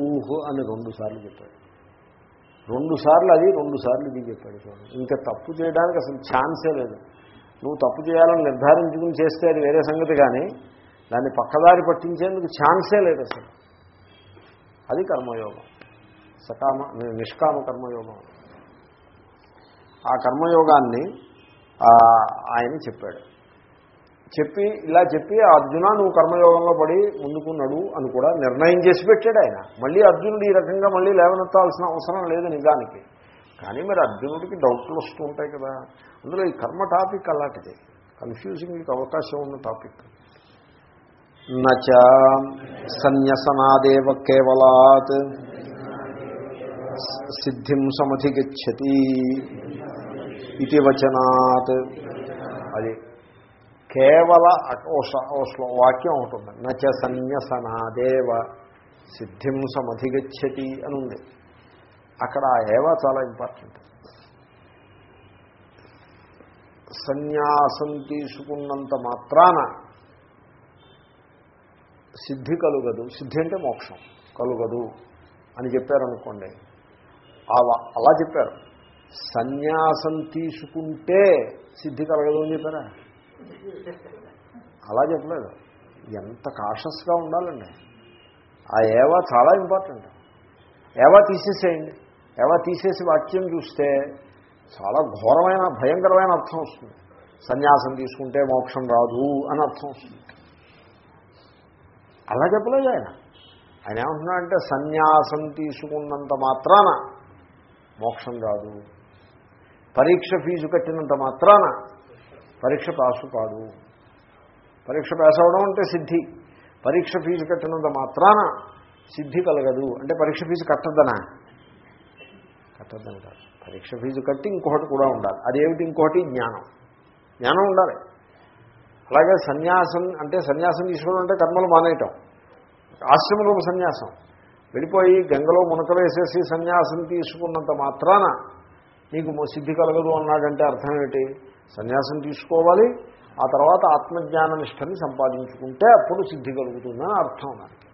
అని రెండుసార్లు చెప్పాడు. రెండుసార్లు అది రెండు సార్లు ఇది చెప్పాడు చూడండి ఇంకా తప్పు చేయడానికి అసలు ఛాన్సే లేదు. నువ్వు తప్పు చేయాలని నిర్ధారించుకుని చేస్తే అది వేరే సంగతి కానీ దాన్ని పక్కదారి పట్టించేందుకు ఛాన్సే లేదు అసలు. అది కర్మయోగం. సకామ నిష్కామ కర్మయోగం ఆ కర్మయోగాన్ని ఆయన చెప్పాడు. చెప్పి ఇలా చెప్పి అర్జున నువ్వు కర్మయోగంలో పడి ముందుకున్నాడు అని కూడా నిర్ణయం చేసి పెట్టాడు ఆయన. మళ్ళీ అర్జునుడు ఈ రకంగా మళ్ళీ లేవనెత్తాల్సిన అవసరం లేదు నిజానికి. కానీ మరి అర్జునుడికి డౌట్లు వస్తూ ఉంటాయి కదా. అందులో ఈ కర్మ టాపిక్ అలాంటిది. కన్ఫ్యూజింగ్కి అవకాశం ఉన్న టాపిక్. నచ సన్యసనాదేవ కేవలాత్ సిద్ధిం సమధిగచ్చతి ఇది వచనాత్. అది కేవల ఓ శ్లో వాక్యం ఉంటుంది నచ సన్యసనాదేవ సిద్ధిం సమధిగచ్చతి అని ఉంది. అక్కడ ఆ ఏవ చాలా ఇంపార్టెంట్. సన్యాసం తీసుకున్నంత మాత్రాన సిద్ధి కలుగదు. సిద్ధి అంటే మోక్షం. కలుగదు అని చెప్పారనుకోండి అలా చెప్పారు. సన్యాసం తీసుకుంటే సిద్ధి కలగదు అని చెప్పారా? అలా చెప్పలేదు. ఎంత కాషస్గా ఉండాలండి. ఆ ఏవా చాలా ఇంపార్టెంట్ ఏవా తీసేసేయండి. ఏవా తీసేసి వాక్యం చూస్తే చాలా ఘోరమైన భయంకరమైన అర్థం వస్తుంది. సన్యాసం తీసుకుంటే మోక్షం రాదు అని అర్థం వస్తుంది. అలా చెప్పలేదు ఆయన. ఆయన ఏమంటున్నా అంటే సన్యాసం తీసుకున్నంత మాత్రాన మోక్షం రాదు పరీక్ష ఫీజు కట్టినంత మాత్రాన పరీక్ష పాసు కాదు. పరీక్ష పాస్ అవడం అంటే సిద్ధి. పరీక్ష ఫీజు కట్టినంత మాత్రాన సిద్ధి కలగదు. అంటే పరీక్ష ఫీజు కట్టద్దనా? కట్టద్దని కాదు. పరీక్ష ఫీజు కట్టి ఇంకొకటి కూడా ఉండాలి. అదేమిటి ఇంకొకటి? జ్ఞానం. జ్ఞానం ఉండాలి. అలాగే సన్యాసం అంటే సన్యాసం తీసుకోవడం అంటే కర్మలు మానేయటం. ఆశ్రమ రూప సన్యాసం. వెళ్ళిపోయి గంగలో మునకలేసేసి సన్యాసం తీసుకున్నంత మాత్రాన నీకు సిద్ధి కలగదు అన్నాడంటే అర్థం ఏమిటి సన్యాసం తీసుకోవాలి ఆ తర్వాత ఆత్మజ్ఞాన నిష్టని సంపాదించుకుంటే అప్పుడు సిద్ధి కలుగుతుందని అర్థం దానికి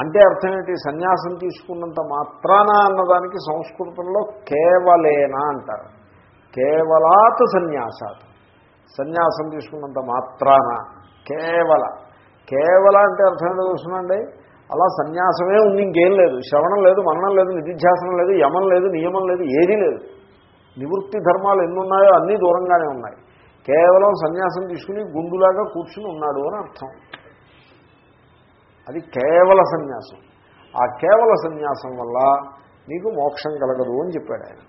అంటే అర్థం ఏంటి? సన్యాసం తీసుకున్నంత మాత్రాన అన్నదానికి సంస్కృతంలో కేవలేనా అంటారు. కేవలాత్ సన్యాసాత్. సన్యాసం తీసుకున్నంత మాత్రాన కేవల. కేవల అంటే అర్థం ఏంటో చూస్తున్నాండి అలా సన్యాసమే ఉంది ఇంకేం లేదు. శ్రవణం లేదు మరణం లేదు నిధిధ్యాసనం లేదు యమం లేదు నియమం లేదు ఏదీ లేదు. నివృత్తి ధర్మాలు ఎన్ని ఉన్నాయో అన్నీ దూరంగానే ఉన్నాయి. కేవలం సన్యాసం తీసుకుని గుండులాగా కూర్చుని ఉన్నాడు అని అర్థం. అది కేవల సన్యాసం. ఆ కేవల సన్యాసం వల్ల నీకు మోక్షం కలగదు అని చెప్పాడు ఆయన.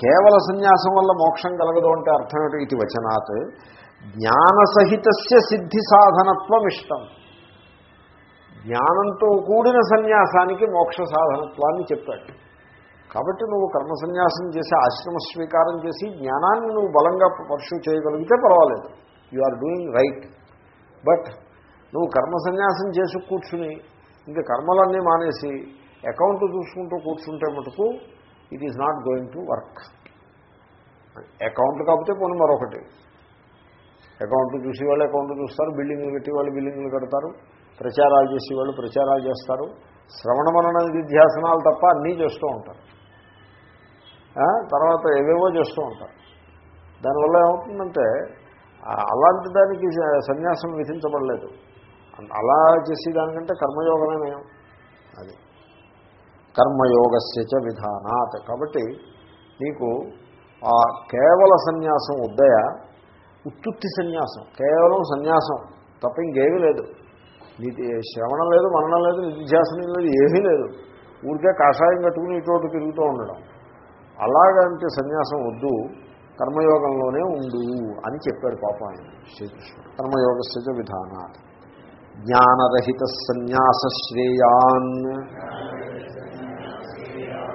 కేవల సన్యాసం వల్ల మోక్షం కలగదు అంటే అర్థం ఏంటి ఇది వచనాత్. జ్ఞానసహితస్య సిద్ధి సాధనత్వం ఇష్టం జ్ఞానంతో కూడిన సన్యాసానికి మోక్ష సాధనత్వాన్ని చెప్పాడు. కాబట్టి నువ్వు కర్మ సన్యాసం చేసి ఆశ్రమ స్వీకారం చేసి జ్ఞానాన్ని నువ్వు బలంగా పర్షూ చేయగలిగితే పర్వాలేదు. You are doing right but నువ్వు కర్మ సన్యాసం చేసి కూర్చుని ఇంకా కర్మలన్నీ మానేసి అకౌంట్ చూసుకుంటూ కూర్చుంటే మటుకు it is not going to work account కాకపోతే పోను మరొకటి. అకౌంట్ చూసేవాళ్ళు అకౌంట్ చూస్తారు బిల్డింగ్లు కట్టేవాళ్ళు బిల్డింగ్లు కడతారు. ప్రచారాలు చేసేవాళ్ళు ప్రచారాలు చేస్తారు. శ్రవణ మనన విధ్యాసనాలు తప్ప అన్నీ చేస్తూ ఉంటారు. తర్వాత ఏవేవో చేస్తూ ఉంటారు. దానివల్ల ఏమవుతుందంటే అలాంటి దానికి సన్యాసం విధించబడలేదు. అలా చేసేదానికంటే కర్మయోగమే నయం అది. కర్మయోగస్యచ విధానాత్. కాబట్టి నీకు ఆ కేవల సన్యాసం ఉద్దయ ఉత్తుత్తి సన్యాసం. కేవలం సన్యాసం తప్ప ఇంకేమీ లేదు. నీతి శ్రవణం లేదు మరణం లేదు నిధ్యాసనం లేదు ఏమీ లేదు. ఊరికే కాషాయం కట్టుకుని ఇటువంటి తిరుగుతూ ఉండడం. అలాగంటే సన్యాసం వద్దు కర్మయోగంలోనే ఉండు అని చెప్పాడు పాపం ఆయన శ్రీకృష్ణుడు. కర్మయోగస్య విధానాత్. జ్ఞానరహిత సన్యాస శ్రేయాన్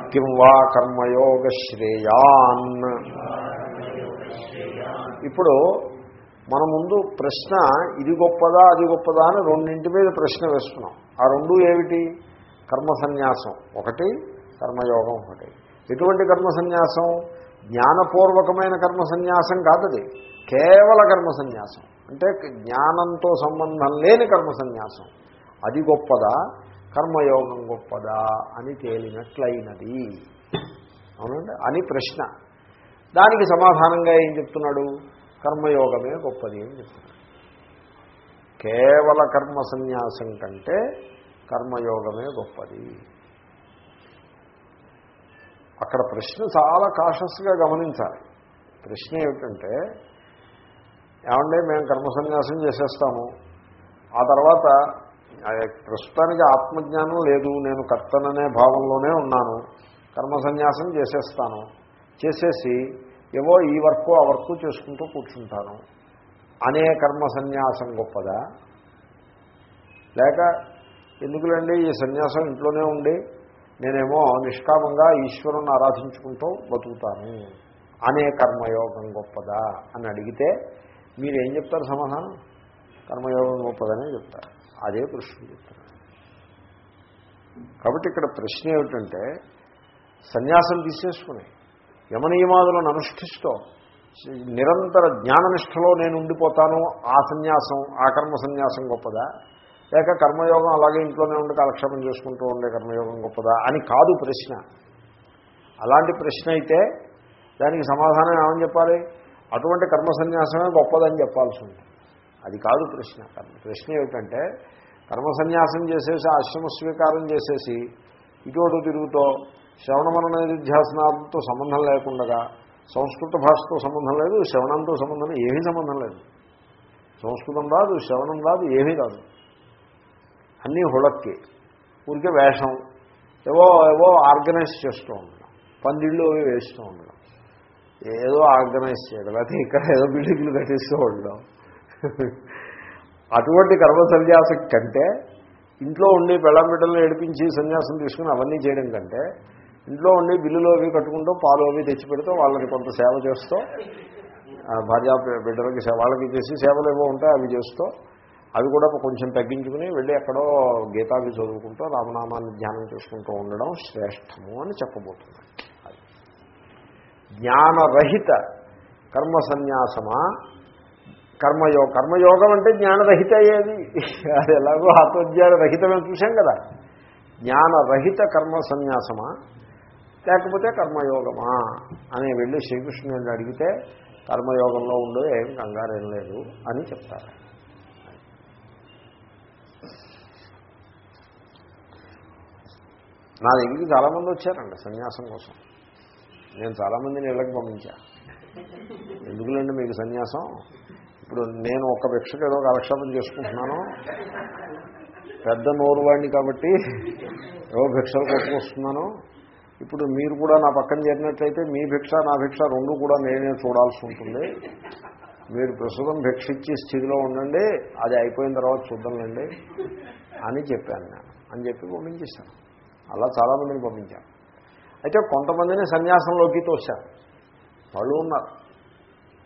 కిం వా కర్మయోగ శ్రేయాన్ ఇప్పుడు మన ముందు ప్రశ్న ఇది గొప్పదా అది గొప్పదా అని రెండింటి మీద ప్రశ్న వేస్తున్నాం. ఆ రెండు ఏమిటి? కర్మ సన్యాసం ఒకటి కర్మయోగం ఒకటి. ఎటువంటి కర్మ సన్యాసం? జ్ఞానపూర్వకమైన కర్మ సన్యాసం కాదది. కేవల కర్మ సన్యాసం. అంటే జ్ఞానంతో సంబంధం లేని కర్మ సన్యాసం. అది గొప్పదా? కర్మయోగం గొప్పదా? అని తేలినట్లయినది. అవునండి? అని ప్రశ్న. దానికి సమాధానంగా ఏం చెప్తున్నాడు? కర్మయోగమే గొప్పది అని చెప్తున్నాడు కేవల కర్మ సన్యాసం కంటే కర్మయోగమే గొప్పది. అక్కడ ప్రశ్న చాలా కాషస్గా గమనించాలి. ప్రశ్న ఏమిటంటే ఏమంటే మేము కర్మ సన్యాసం చేసేస్తాము. ఆ తర్వాత ప్రస్తుతానికి ఆత్మజ్ఞానం లేదు నేను కర్తననే భావంలోనే ఉన్నాను. కర్మ సన్యాసం చేసేస్తాను. చేసేసి ఏవో ఈ వర్క్ ఆ వర్క్ చేసుకుంటూ కూర్చుంటాను. అనే కర్మ సన్యాసం గొప్పదా? లేక ఎందుకులండి ఈ సన్యాసం ఇంట్లోనే ఉండి నేనేమో నిష్కామంగా ఈశ్వరుని ఆరాధించుకుంటూ బతుకుతాను. అనే కర్మయోగం గొప్పదా? అని అడిగితే మీరు ఏం చెప్తారు సమాధానం? కర్మయోగం గొప్పదనే చెప్తారు. అదే ప్రశ్న చెప్తారు కాబట్టి ఇక్కడ ప్రశ్న ఏమిటంటే సన్యాసం తీసేసుకుని యమనియమాదులను అనుష్ఠిస్తూ నిరంతర జ్ఞాననిష్టలో నేను ఉండిపోతాను ఆ సన్యాసం ఆ కర్మ సన్యాసం గొప్పదా? లేక కర్మయోగం అలాగే ఇంట్లోనే ఉండి కాలక్షేపం చేసుకుంటూ ఉండే కర్మయోగం గొప్పదా అని కాదు ప్రశ్న. అలాంటి ప్రశ్న అయితే దానికి సమాధానం ఏమని చెప్పాలి? అటువంటి కర్మ సన్యాసమే గొప్పదని చెప్పాల్సి ఉంది అది కాదు ప్రశ్న. ప్రశ్న ఏమిటంటే కర్మ సన్యాసం చేసేసి ఆశ్రమ స్వీకారం చేసేసి ఇటు తిరుగుతో శ్రవణమరణ నిధ్యాసనాలతో సంబంధం లేకుండా సంస్కృత భాషతో సంబంధం లేదు శ్రవణంతో సంబంధం ఏమీ సంబంధం లేదు. సంస్కృతం రాదు శ్రవణం రాదు ఏమీ రాదు. అన్నీ హుళక్కి. ఊరికే వేషం. ఏవో ఏవో ఆర్గనైజ్ చేస్తూ ఉండడం. పందిళ్ళు అవి వేస్తూ ఉండడం. ఏదో ఆర్గనైజ్ చేయడం. లేకపోతే ఇక్కడ ఏదో బిల్డింగ్లు కట్టిస్తూ ఉండడం. అటువంటి కర్మ సన్యాసం కంటే ఇంట్లో ఉండి పెళ్ళం బిడ్డలను ఏడిపించి సన్యాసం తీసుకుని అవన్నీ చేయడం కంటే ఇంట్లో ఉండి బిల్లులు అవి కట్టుకుంటూ పాలు అవి తెచ్చిపెడుతూ వాళ్ళకి కొంత సేవ చేస్తూ. భార్య బిడ్డలకి సేవ వాళ్ళకి చేసి సేవలు ఏవో ఉంటాయి అవి చేస్తూ. అవి కూడా కొంచెం తగ్గించుకుని వెళ్ళి ఎక్కడో గీతావి చదువుకుంటూ రామనామాన్ని ధ్యానం చేసుకుంటూ ఉండడం శ్రేష్టము అని చెప్పబోతున్నాను జ్ఞానరహిత కర్మ సన్యాసమా? కర్మయోగ కర్మయోగం అంటే జ్ఞానరహిత అయ్యేది అది ఎలాగో ఆత్మజ్ఞాన రహితమే చూసాం కదా. జ్ఞానరహిత కర్మ సన్యాసమా? లేకపోతే కర్మయోగమా అని వెళ్ళి శ్రీకృష్ణుని అడిగితే కర్మయోగంలో ఉండదు ఏం కంగారేం లేదు అని చెప్తారు. నా దగ్గరికి చాలామంది వచ్చారండి సన్యాసం కోసం. నేను చాలామందిని ఇళ్ళకి పంపించా. ఎందుకులేండి మీకు సన్యాసం? ఇప్పుడు నేను ఒక భిక్షకు ఏదో కాలక్షేపం చేసుకుంటున్నాను. పెద్ద నోరు వాడిని కాబట్టి ఏవో భిక్షలు కొట్టుకొస్తున్నాను. ఇప్పుడు మీరు కూడా నా పక్కన చేరినట్లయితే మీ భిక్ష నా భిక్ష రెండు కూడా నేనే చూడాల్సి ఉంటుంది. మీరు ప్రస్తుతం భిక్ష ఇచ్చే స్థితిలో ఉండండి అది అయిపోయిన తర్వాత చూద్దాంలేండి అని చెప్పాను నేను. అని చెప్పి పంపించేశాను. అలా చాలామందిని పంపించాను. అయితే కొంతమందిని సన్యాసంలోకి తోశాను. వాళ్ళు ఉన్నారు.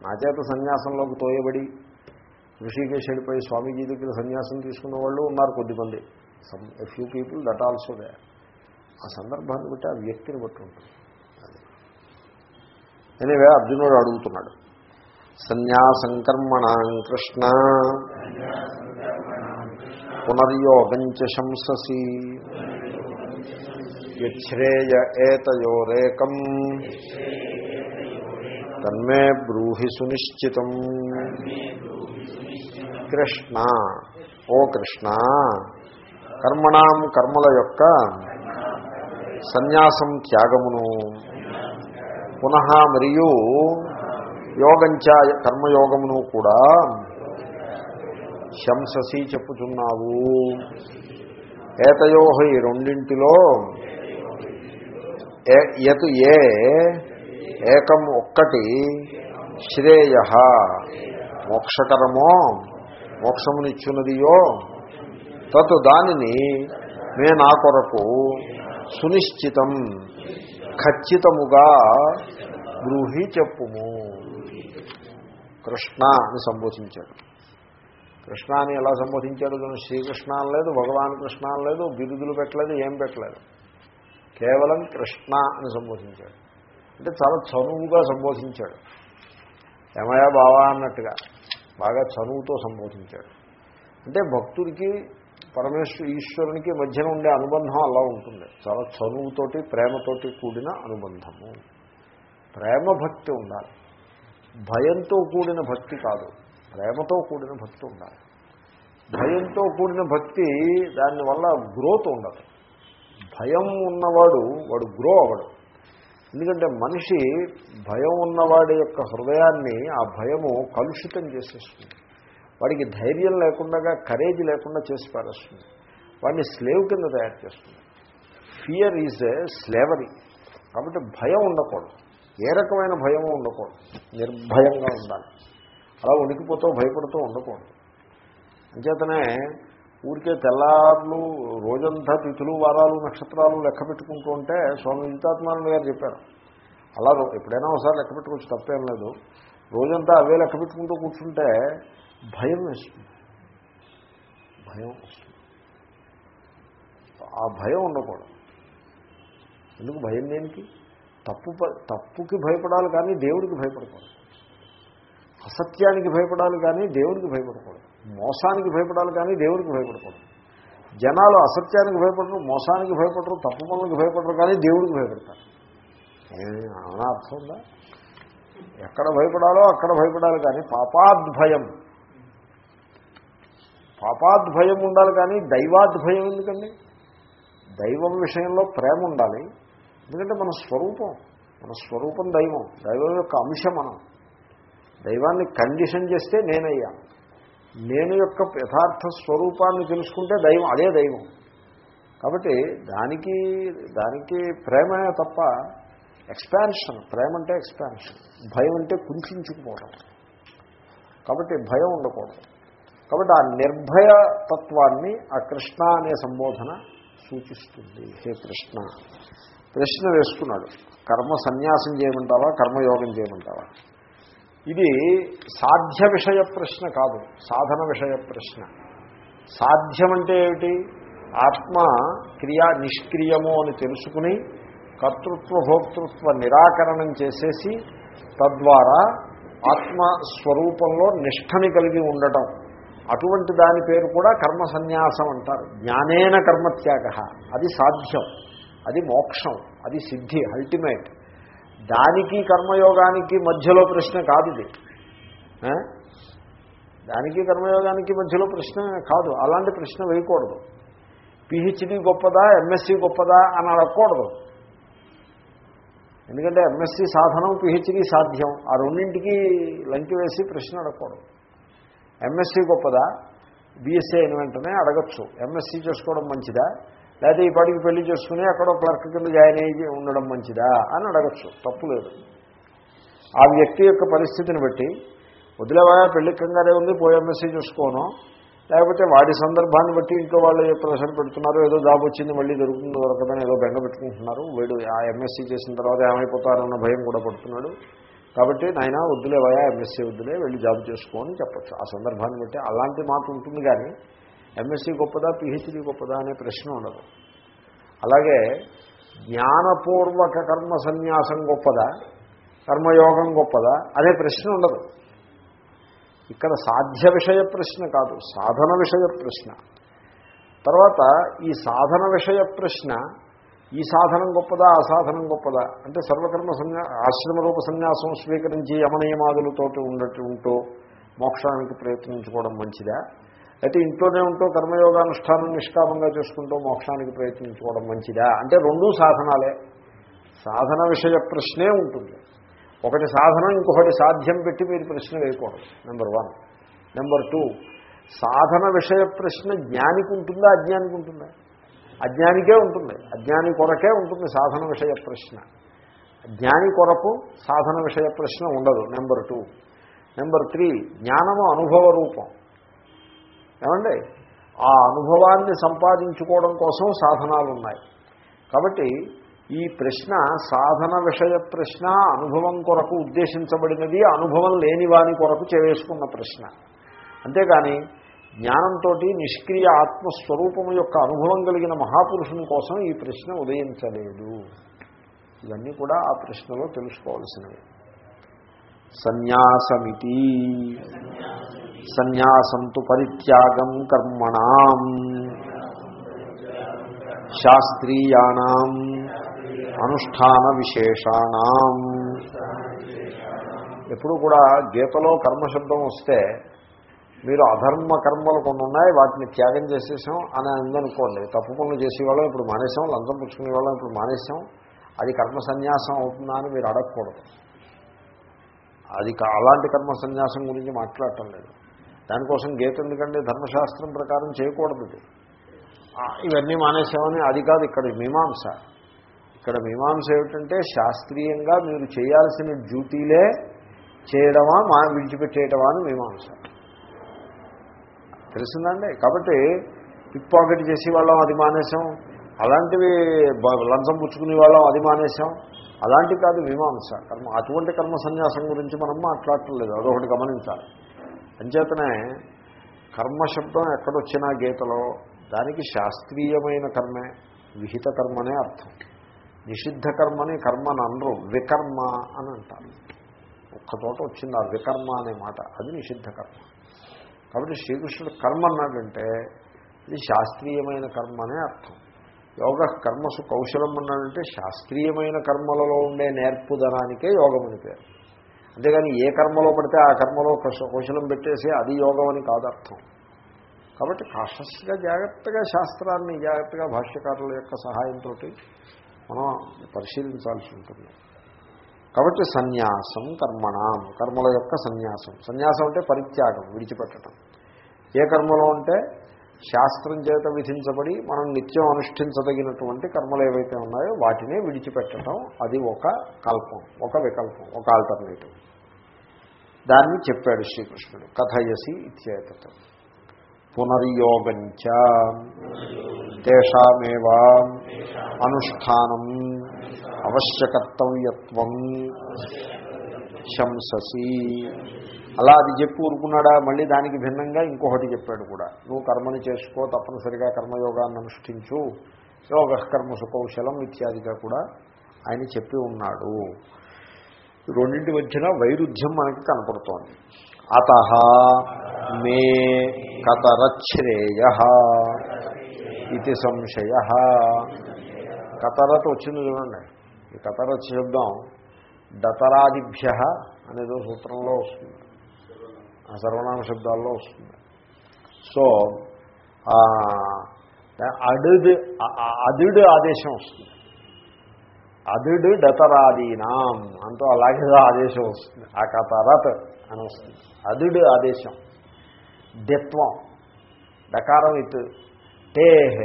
నా చేత సన్యాసంలోకి తోయబడి ఋషికేశ్ వెళ్ళిపోయి స్వామీజీ దగ్గర సన్యాసం తీసుకున్న వాళ్ళు ఉన్నారు కొద్దిమంది. Some few people that also they ఆ సందర్భాన్ని బట్టి ఆ వ్యక్తిని బట్టి ఉంటుంది. ఎనివే అర్జునుడు అడుగుతున్నాడు. సన్యాసంకర్మణాం కృష్ణ. పునర్యోగంచ శంససి. యశ్రేయ ఏతయోరేకం. తన్మే బ్రూహి సునిశ్చితం. కృష్ణ. ఓ కృష్ణ. కర్మణం కర్మల యొక్క సన్యాసం త్యాగమును. పునః మరియు యోగంచ కర్మయోగమును కూడా శంససి చెప్పుచున్నావు. ఏతయోహ ఈ రెండింటిలో ఎతు ఏ ఏకం ఒక్కటి శ్రేయ మోక్షకరమో మోక్షమునిచ్చున్నదియో తత్ దానిని మే నా కొరకు సునిశ్చితం. ఖచ్చితముగా బ్రూహి చెప్పుము. కృష్ణ అని సంబోధించాడు. కృష్ణ అని ఎలా సంబోధించాడు శ్రీకృష్ణ లేదు భగవాన్ కృష్ణ లేదు బిరుదులు పెట్టలేదు ఏం పెట్టలేదు. కేవలం కృష్ణ అని సంబోధించాడు. అంటే చాలా చనువుగా సంబోధించాడు. ఏమయా బావా అన్నట్టుగా బాగా చనువుతో సంబోధించాడు. అంటే భక్తుడికి పరమేశ్వర ఈశ్వరునికి మధ్యన ఉండే అనుబంధం అలా ఉంటుంది. చాలా చనువుతోటి ప్రేమతోటి కూడిన అనుబంధము. ప్రేమ భక్తి ఉండాలి. భయంతో కూడిన భక్తి కాదు. ప్రేమతో కూడిన భక్తి ఉండాలి. భయంతో కూడిన భక్తి దానివల్ల గ్రోత్ ఉండదు. భయం ఉన్నవాడు వాడు గ్రో అవడు ఎందుకంటే మనిషి భయం ఉన్నవాడి యొక్క హృదయాన్ని ఆ భయము కలుషితం చేసేస్తుంది. వాడికి ధైర్యం లేకుండా కరేజ్ లేకుండా చేసి పారేస్తుంది. వాడిని స్లేవ్ కింద తయారు చేస్తుంది. ఫియర్ ఈజ్ ఏ స్లేవరీ కాబట్టి భయం ఉండకూడదు. ఏ రకమైన భయము ఉండకూడదు. నిర్భయంగా ఉండాలి. అలా ఉనికిపోతూ భయపడుతూ ఉండకూడదు. అంచేతనే ఊరికే తెల్లార్లు రోజంతా తిథులు వారాలు నక్షత్రాలు లెక్క పెట్టుకుంటూ ఉంటే స్వామి విజితాత్మానంద గారు చెప్పారు. అలా ఎప్పుడైనా ఒకసారి లెక్క పెట్టుకోవచ్చు తప్పేం లేదు. రోజంతా అవే లెక్క పెట్టుకుంటూ కూర్చుంటే భయం వేస్తుంది. భయం వస్తుంది. ఆ భయం ఉండకూడదు. ఎందుకు భయం దేనికి? తప్పు తప్పుకి భయపడాలి కానీ దేవుడికి భయపడకూడదు. అసత్యానికి భయపడాలి కానీ దేవుడికి భయపడకూడదు. మోసానికి భయపడాలి కానీ దేవుడికి భయపడకూడదు. జనాలు అసత్యానికి భయపడరు మోసానికి భయపడరు తప్పు పనులకు భయపడరు కానీ దేవుడికి భయపడతారు. ఏమైనా అర్థం ఉందా? ఎక్కడ భయపడాలో అక్కడ భయపడాలి కానీ పాపాద్భయం. పాపాద్భయం ఉండాలి కానీ దైవాద్భయం ఎందుకండి? దైవం విషయంలో ప్రేమ ఉండాలి. ఎందుకంటే మన స్వరూపం మన స్వరూపం దైవం. దైవం యొక్క అంశం మనం. దైవాన్ని కండిషన్ చేస్తే నేనయ్యా. నేను యొక్క యథార్థ స్వరూపాన్ని తెలుసుకుంటే దైవం అదే దైవం. కాబట్టి దానికి దానికి ప్రేమే తప్ప ఎక్స్పాన్షన్ ప్రేమ అంటే ఎక్స్పాన్షన్. భయం అంటే కుంచుకుపోవడం కాబట్టి భయం ఉండకూడదు. కాబట్టి ఆ నిర్భయ తత్వాన్ని ఆ కృష్ణ అనే సంబోధన సూచిస్తుంది. హే కృష్ణ. ప్రశ్న వేసుకున్నాడు కర్మ సన్యాసం చేయమంటావా? కర్మయోగం చేయమంటావా? ఇది సాధ్య విషయ ప్రశ్న కాదు. సాధన విషయ ప్రశ్న. సాధ్యమంటే ఏమిటి? ఆత్మ క్రియా నిష్క్రియము అని తెలుసుకుని కర్తృత్వ భోక్తృత్వ నిరాకరణం చేసేసి తద్వారా ఆత్మస్వరూపంలో నిష్టని కలిగి ఉండటం. అటువంటి దాని పేరు కూడా కర్మ సన్యాసం అంటారు. జ్ఞానేన కర్మత్యాగ అది సాధ్యం. అది మోక్షం. అది సిద్ధి అల్టిమేట్ దానికి కర్మయోగానికి మధ్యలో ప్రశ్న కాదు ఇది. దానికి కర్మయోగానికి మధ్యలో ప్రశ్న కాదు. అలాంటి ప్రశ్న వేయకూడదు. పిహెచ్డి గొప్పదా ఎంఎస్సి గొప్పదా అని అడగకూడదు. ఎందుకంటే ఎంఎస్సి సాధనం పిహెచ్డి సాధ్యం. ఆ రెండింటికి లంకి వేసి ప్రశ్న అడగకూడదు. ఎంఎస్సీ గొప్పదా? బీఎస్సీ అయిన వెంటనే అడగచ్చు. ఎంఎస్సీ చేసుకోవడం మంచిదా? లేదా ఈ పాటికి పెళ్ళి చేసుకుని అక్కడ క్లర్క్ కింద జాయిన్ అయ్యి ఉండడం మంచిదా? అని అడగచ్చు. తప్పు లేదు. ఆ వ్యక్తి యొక్క పరిస్థితిని బట్టి వదిలేవా? పెళ్ళి కంగారే ఉంది పోయి ఎంఎస్సీ చూసుకోను. లేకపోతే వాడి సందర్భాన్ని బట్టి ఇంట్లో వాళ్ళు ప్రెషర్ పెడుతున్నారు ఏదో జాబ్ వచ్చింది మళ్ళీ దొరుకుతుంది దొరకదని ఏదో బెంగ పెట్టుకుంటున్నారు. వీడు ఆ ఎంఎస్సీ చేసిన తర్వాత ఏమైపోతారన్న భయం కూడా పడుతున్నాడు. కాబట్టి నాయన వద్దులేవయా ఎంఎస్సీ వద్దులే వెళ్ళి జాబ్ చేసుకో అని చెప్పచ్చు. ఆ సందర్భాన్ని బట్టి అలాంటి మాట ఉంటుంది కానీ ఎంఎస్సీ గొప్పదా పిహెచ్డీ గొప్పదా అనే ప్రశ్న ఉండదు. అలాగే జ్ఞానపూర్వక కర్మ సన్యాసం గొప్పదా కర్మయోగం గొప్పదా అనే ప్రశ్న ఉండదు. ఇక్కడ సాధ్య విషయ ప్రశ్న కాదు సాధన విషయ ప్రశ్న. తర్వాత ఈ సాధన విషయ ప్రశ్న ఈ సాధనం గొప్పదా ఆ సాధనం గొప్పదా? అంటే సర్వకర్మ సన్యా ఆశ్రమ రూప సన్యాసం స్వీకరించి యమనియమాదులతోటి ఉండటం ఉంటూ మోక్షానికి ప్రయత్నించుకోవడం మంచిదా? అయితే ఇంట్లోనే ఉంటూ కర్మయోగానుష్ఠానం నిష్కామంగా చేసుకుంటూ మోక్షానికి ప్రయత్నించుకోవడం మంచిదా? అంటే రెండూ సాధనాలే. సాధన విషయ ప్రశ్నే ఉంటుంది. ఒకటి సాధనం ఇంకొకటి సాధ్యం పెట్టి మీరు ప్రశ్న వేయకూడదు. నెంబర్ వన్ నెంబర్ టూ సాధన విషయ ప్రశ్న జ్ఞానికి ఉంటుందా అజ్ఞానికి ఉంటుందా? అజ్ఞానికే ఉంటుంది. అజ్ఞాని కొరకే ఉంటుంది సాధన విషయ ప్రశ్న. జ్ఞాని కొరకు సాధన విషయ ప్రశ్న ఉండదు నెంబర్ టూ. నెంబర్ త్రీ జ్ఞానము అనుభవ రూపం. ఏమండి? ఆ అనుభవాన్ని సంపాదించుకోవడం కోసం సాధనాలు ఉన్నాయి కాబట్టి ఈ ప్రశ్న సాధన విషయ ప్రశ్న అనుభవం కొరకు ఉద్దేశించబడినది అనుభవం లేని వాని కొరకు చేవేసుకున్న ప్రశ్న. అంతేగాని జ్ఞానంతో నిష్క్రియ ఆత్మస్వరూపము యొక్క అనుభవం కలిగిన మహాపురుషుని కోసం ఈ ప్రశ్న ఉదయించలేదు. ఇవన్నీ కూడా ఆ ప్రశ్నలో తెలుసుకోవాల్సినవి. సన్యాసమితి. సన్యాసంతు పరిత్యాగం కర్మణాం. శాస్త్రీయాణం. అనుష్ఠాన విశేషాణం. ఎప్పుడు కూడా గీతలో కర్మశబ్దం వస్తే మీరు అధర్మ కర్మలు కొన్ని ఉన్నాయి వాటిని త్యాగం చేసేసాం అని అందనుకోండి. తప్పు పనులు చేసేవాళ్ళం ఇప్పుడు మానేసాం లంచం పుచ్చుకునే వాళ్ళం ఇప్పుడు మానేసాం అది కర్మ సన్యాసం అవుతుందా అని మీరు అడగకూడదు. అది అలాంటి కర్మ సన్యాసం గురించి మాట్లాడటం లేదు. దానికోసం గీత ఎందుకంటే ధర్మశాస్త్రం ప్రకారం చేయకూడదు ఇవన్నీ మానేసామని అది కాదు ఇక్కడ మీమాంస. ఇక్కడ మీమాంస ఏమిటంటే శాస్త్రీయంగా మీరు చేయాల్సిన డ్యూటీలే చేయడమా మా విడిచిపెట్టేయటమా అని మీమాంస. తెలిసిందండి. కాబట్టి పిక్ పాకెట్ చేసే వాళ్ళం అది మానేశాం. అలాంటివి లంచం పుచ్చుకునే వాళ్ళం అది మానేశాం. అలాంటి కాదు మీమాంస కర్మ. అటువంటి కర్మ సన్యాసం గురించి మనం మాట్లాడటం లేదు అదొకటి గమనించాలి. అంచేతనే కర్మశబ్దం ఎక్కడొచ్చినా గీతలో దానికి శాస్త్రీయమైన కర్మే విహిత కర్మనే అర్థం. నిషిద్ధ కర్మని కర్మని అనరు వికర్మ అని అంటారు. ఒక్క చోట వచ్చింది ఆ వికర్మ అనే మాట అది నిషిద్ధ కర్మ. కాబట్టి శ్రీకృష్ణుడు కర్మ అన్నాడంటే ఇది శాస్త్రీయమైన కర్మ అనే అర్థం. యోగ కర్మసు కౌశలం అన్నాడంటే శాస్త్రీయమైన కర్మలలో ఉండే నేర్పుదనానికే యోగం అని పేరు. అంతేగాని ఏ కర్మలో పడితే ఆ కర్మలో కౌశలం పెట్టేసి అది యోగం అని కాదు అర్థం. కాబట్టి కాషస్గా జాగ్రత్తగా శాస్త్రాన్ని జాగ్రత్తగా భాష్యకారుల యొక్క సహాయంతో మనం పరిశీలించాల్సి ఉంటుంది. కాబట్టి సన్యాసం కర్మణం కర్మల యొక్క సన్యాసం. సన్యాసం అంటే పరిత్యాగం విడిచిపెట్టడం. ఏ కర్మలో అంటే శాస్త్రం చేత విధించబడి మనం నిత్యం అనుష్ఠించదగినటువంటి కర్మలు ఏవైతే ఉన్నాయో వాటినే విడిచిపెట్టడం అది ఒక కల్పం ఒక వికల్పం ఒక ఆల్టర్నేటివ్ దాన్ని చెప్పాడు శ్రీకృష్ణుడు కథయసి ఇత్యేతత్. పునర్యోగంచ తేషామేవా అనుష్ఠానం అవశ్యకర్తవ్యత్వం శంససి అలా అది చెప్పి ఊరుకున్నాడా? మళ్ళీ దానికి భిన్నంగా ఇంకొకటి చెప్పాడు కూడా. నువ్వు కర్మని చేసుకో తప్పనిసరిగా కర్మయోగాన్ని అనుష్ఠించు. యోగ కర్మ సుకౌశలం ఇత్యాదిగా కూడా ఆయన చెప్పి ఉన్నాడు. రెండింటి మధ్యన వైరుధ్యం మనకి కనపడుతోంది. అత మే కతరచ్ఛ్రేయ ఇది సంశయ. కతరత వచ్చింది చూడండి. ఈ కతరత్ శబ్దం దతరాదిభ్య అనేదో సూత్రంలో వస్తుంది. సర్వనామ శబ్దాల్లో వస్తుంది. సో అడిడు అదుడు ఆదేశం వస్తుంది. అదుడు డతరాదీనాం అంటూ అలాగే ఆదేశం వస్తుంది. ఆ కతరత్ అని వస్తుంది. అదుడు ఆదేశం. డిత్వం. డకారం ఇత్ టేహ్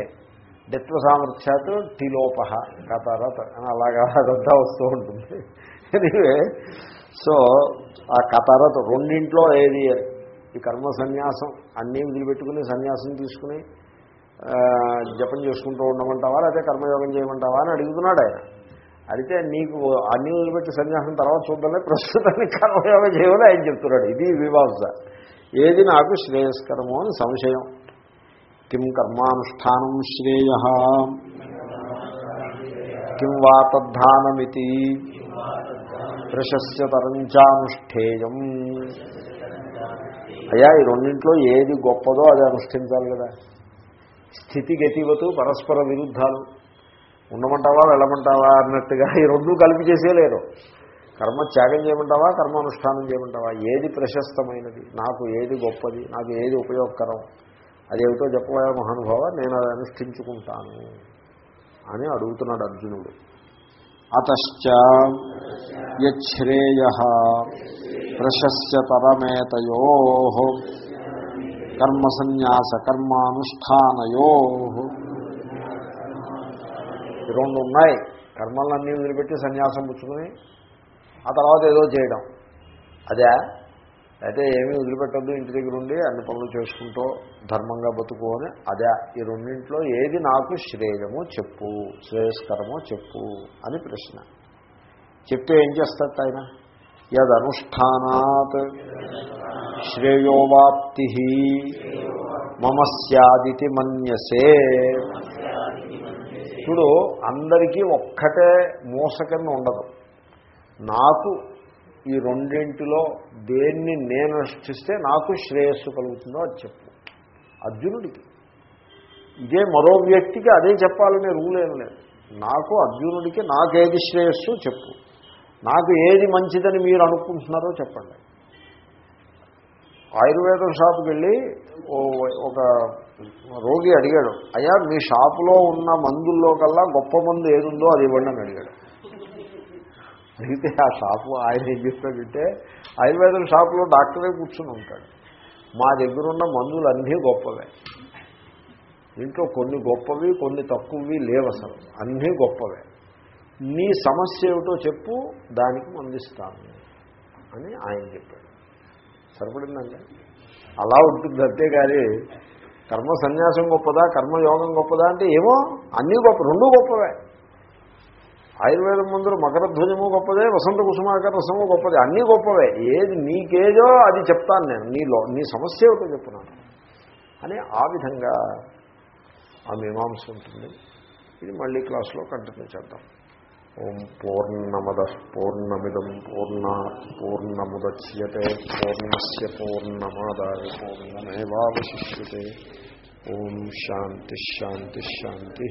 డిత్వ సామర్థ్యాత్ టిలోపహ కతరత్ అని అలాగా అదంతా వస్తూ ఉంటుంది. ఎనివే సో ఆ కతరత్ రెండింట్లో ఏది? ఈ కర్మ సన్యాసం అన్నీ వదిలిపెట్టుకుని సన్యాసం తీసుకుని జపం చేసుకుంటూ ఉండమంటావా? లేకపోతే కర్మయోగం చేయమంటావా? అని అడుగుతున్నాడు ఆయన. అడిగితే నీకు అన్ని వదిలిపెట్టి సన్యాసం తర్వాత చూద్దామే ప్రస్తుతానికి కర్మయోగం చేయమని ఆయన చెప్తున్నాడు. ఇది వివాస ఏది నాకు శ్రేయస్కరము అని సంశయం. కిం కర్మానుష్ఠానం శ్రేయ. కిం వా తద్ధానమితి ప్రశస్యతరంచానుష్ఠేయం అయ్యా ఈ రెండింట్లో ఏది గొప్పదో అది అనుష్ఠించాలి కదా. స్థితిగతివతు పరస్పర విరుద్ధాలు. ఉండమంటావా వెళ్ళమంటావా అన్నట్టుగా ఈ రెండు కలిపి చేసే లేరు. కర్మ త్యాగం చేయమంటావా కర్మానుష్ఠానం చేయమంటావా? ఏది ప్రశస్తమైనది? నాకు ఏది గొప్పది? నాకు ఏది ఉపయోగకరం? అదేమిటో చెప్పవా మహానుభావ నేను అది అనుష్ఠించుకుంటాను అని అడుగుతున్నాడు అర్జునుడు. అతశ్చ యశ్రేయ ప్రశస్యతరమేతయో కర్మసన్యాసకర్మానుష్ఠానయో రెండు ఉన్నాయి. కర్మలన్నీ వదిలిపెట్టి సన్యాసం పుచ్చుకుని ఆ తర్వాత ఏదో చేయడం. అదే? అయితే ఏమీ వదిలిపెట్టద్దు ఇంటి దగ్గర ఉండి అన్ని పనులు చేసుకుంటూ ధర్మంగా బతుకు అని. అదే ఈ రెండింట్లో ఏది నాకు శ్రేయమో చెప్పు శ్రేయస్కరమో చెప్పు అని ప్రశ్న. చెప్తే ఏం చేస్తాడు ఆయన? యదనుష్ఠానాత్ శ్రేయోవాప్తి మమ సదితి మన్యసే. ఇప్పుడు అందరికీ ఒక్కటే మోసకన్న ఉండదు. నాకు ఈ రెండింటిలో దేన్ని నేను అనుష్ఠిస్తే నాకు శ్రేయస్సు కలుగుతుందో అది చెప్పు. అర్జునుడికి. ఇదే మరో వ్యక్తికి అదే చెప్పాలనే రూల్ ఏం లేదు. నాకు అర్జునుడికి నాకేది శ్రేయస్సు చెప్పు. నాకు ఏది మంచిదని మీరు అనుకుంటున్నారో చెప్పండి. ఆయుర్వేదం షాప్కి వెళ్ళి ఒక రోగి అడిగాడు అయ్యా మీ షాపులో ఉన్న మందుల్లో కల్లా గొప్ప మందు ఏదుందో అది ఇవ్వండి అని అడిగాడు. అడిగితే ఆ షాపు ఆయన ఏం చెప్తాడంటే ఆయుర్వేదం షాపులో డాక్టరే కూర్చుని ఉంటాడు. మా దగ్గరున్న మందులు అన్నీ గొప్పవే. దీంట్లో కొన్ని గొప్పవి కొన్ని తక్కువవి లేవు అసలు అన్నీ గొప్పవే. నీ సమస్య ఏమిటో చెప్పు దానికి మందిస్తాను అని ఆయన చెప్పాడు. సరిపడిందండి? అలా ఉంటుంది అంతేగాని కర్మ సన్యాసం గొప్పదా కర్మయోగం గొప్పదా అంటే ఏమో అన్నీ గొప్ప రెండు గొప్పవే. ఆయుర్వేదం ముందు మకరధ్వజము గొప్పదే వసంత కుసుమాకర రసము గొప్పదే అన్నీ గొప్పవే. ఏది నీకేదో అది చెప్తాను నేను. నీలో నీ సమస్య ఏమిటో చెప్తున్నాను. అని ఆ విధంగా ఆ మీమాంస ఉంటుంది. ఇది మళ్ళీ క్లాస్లో కంటిన్యూ చేద్దాం. ఓం పూర్ణమద పూర్ణమిదం పూర్ణ పూర్ణముద్యతే పూర్ణస్ పూర్ణమాదాయ పూర్ణమేవాశిష్యతే ఓం శాంతి శాంతి శాంతి.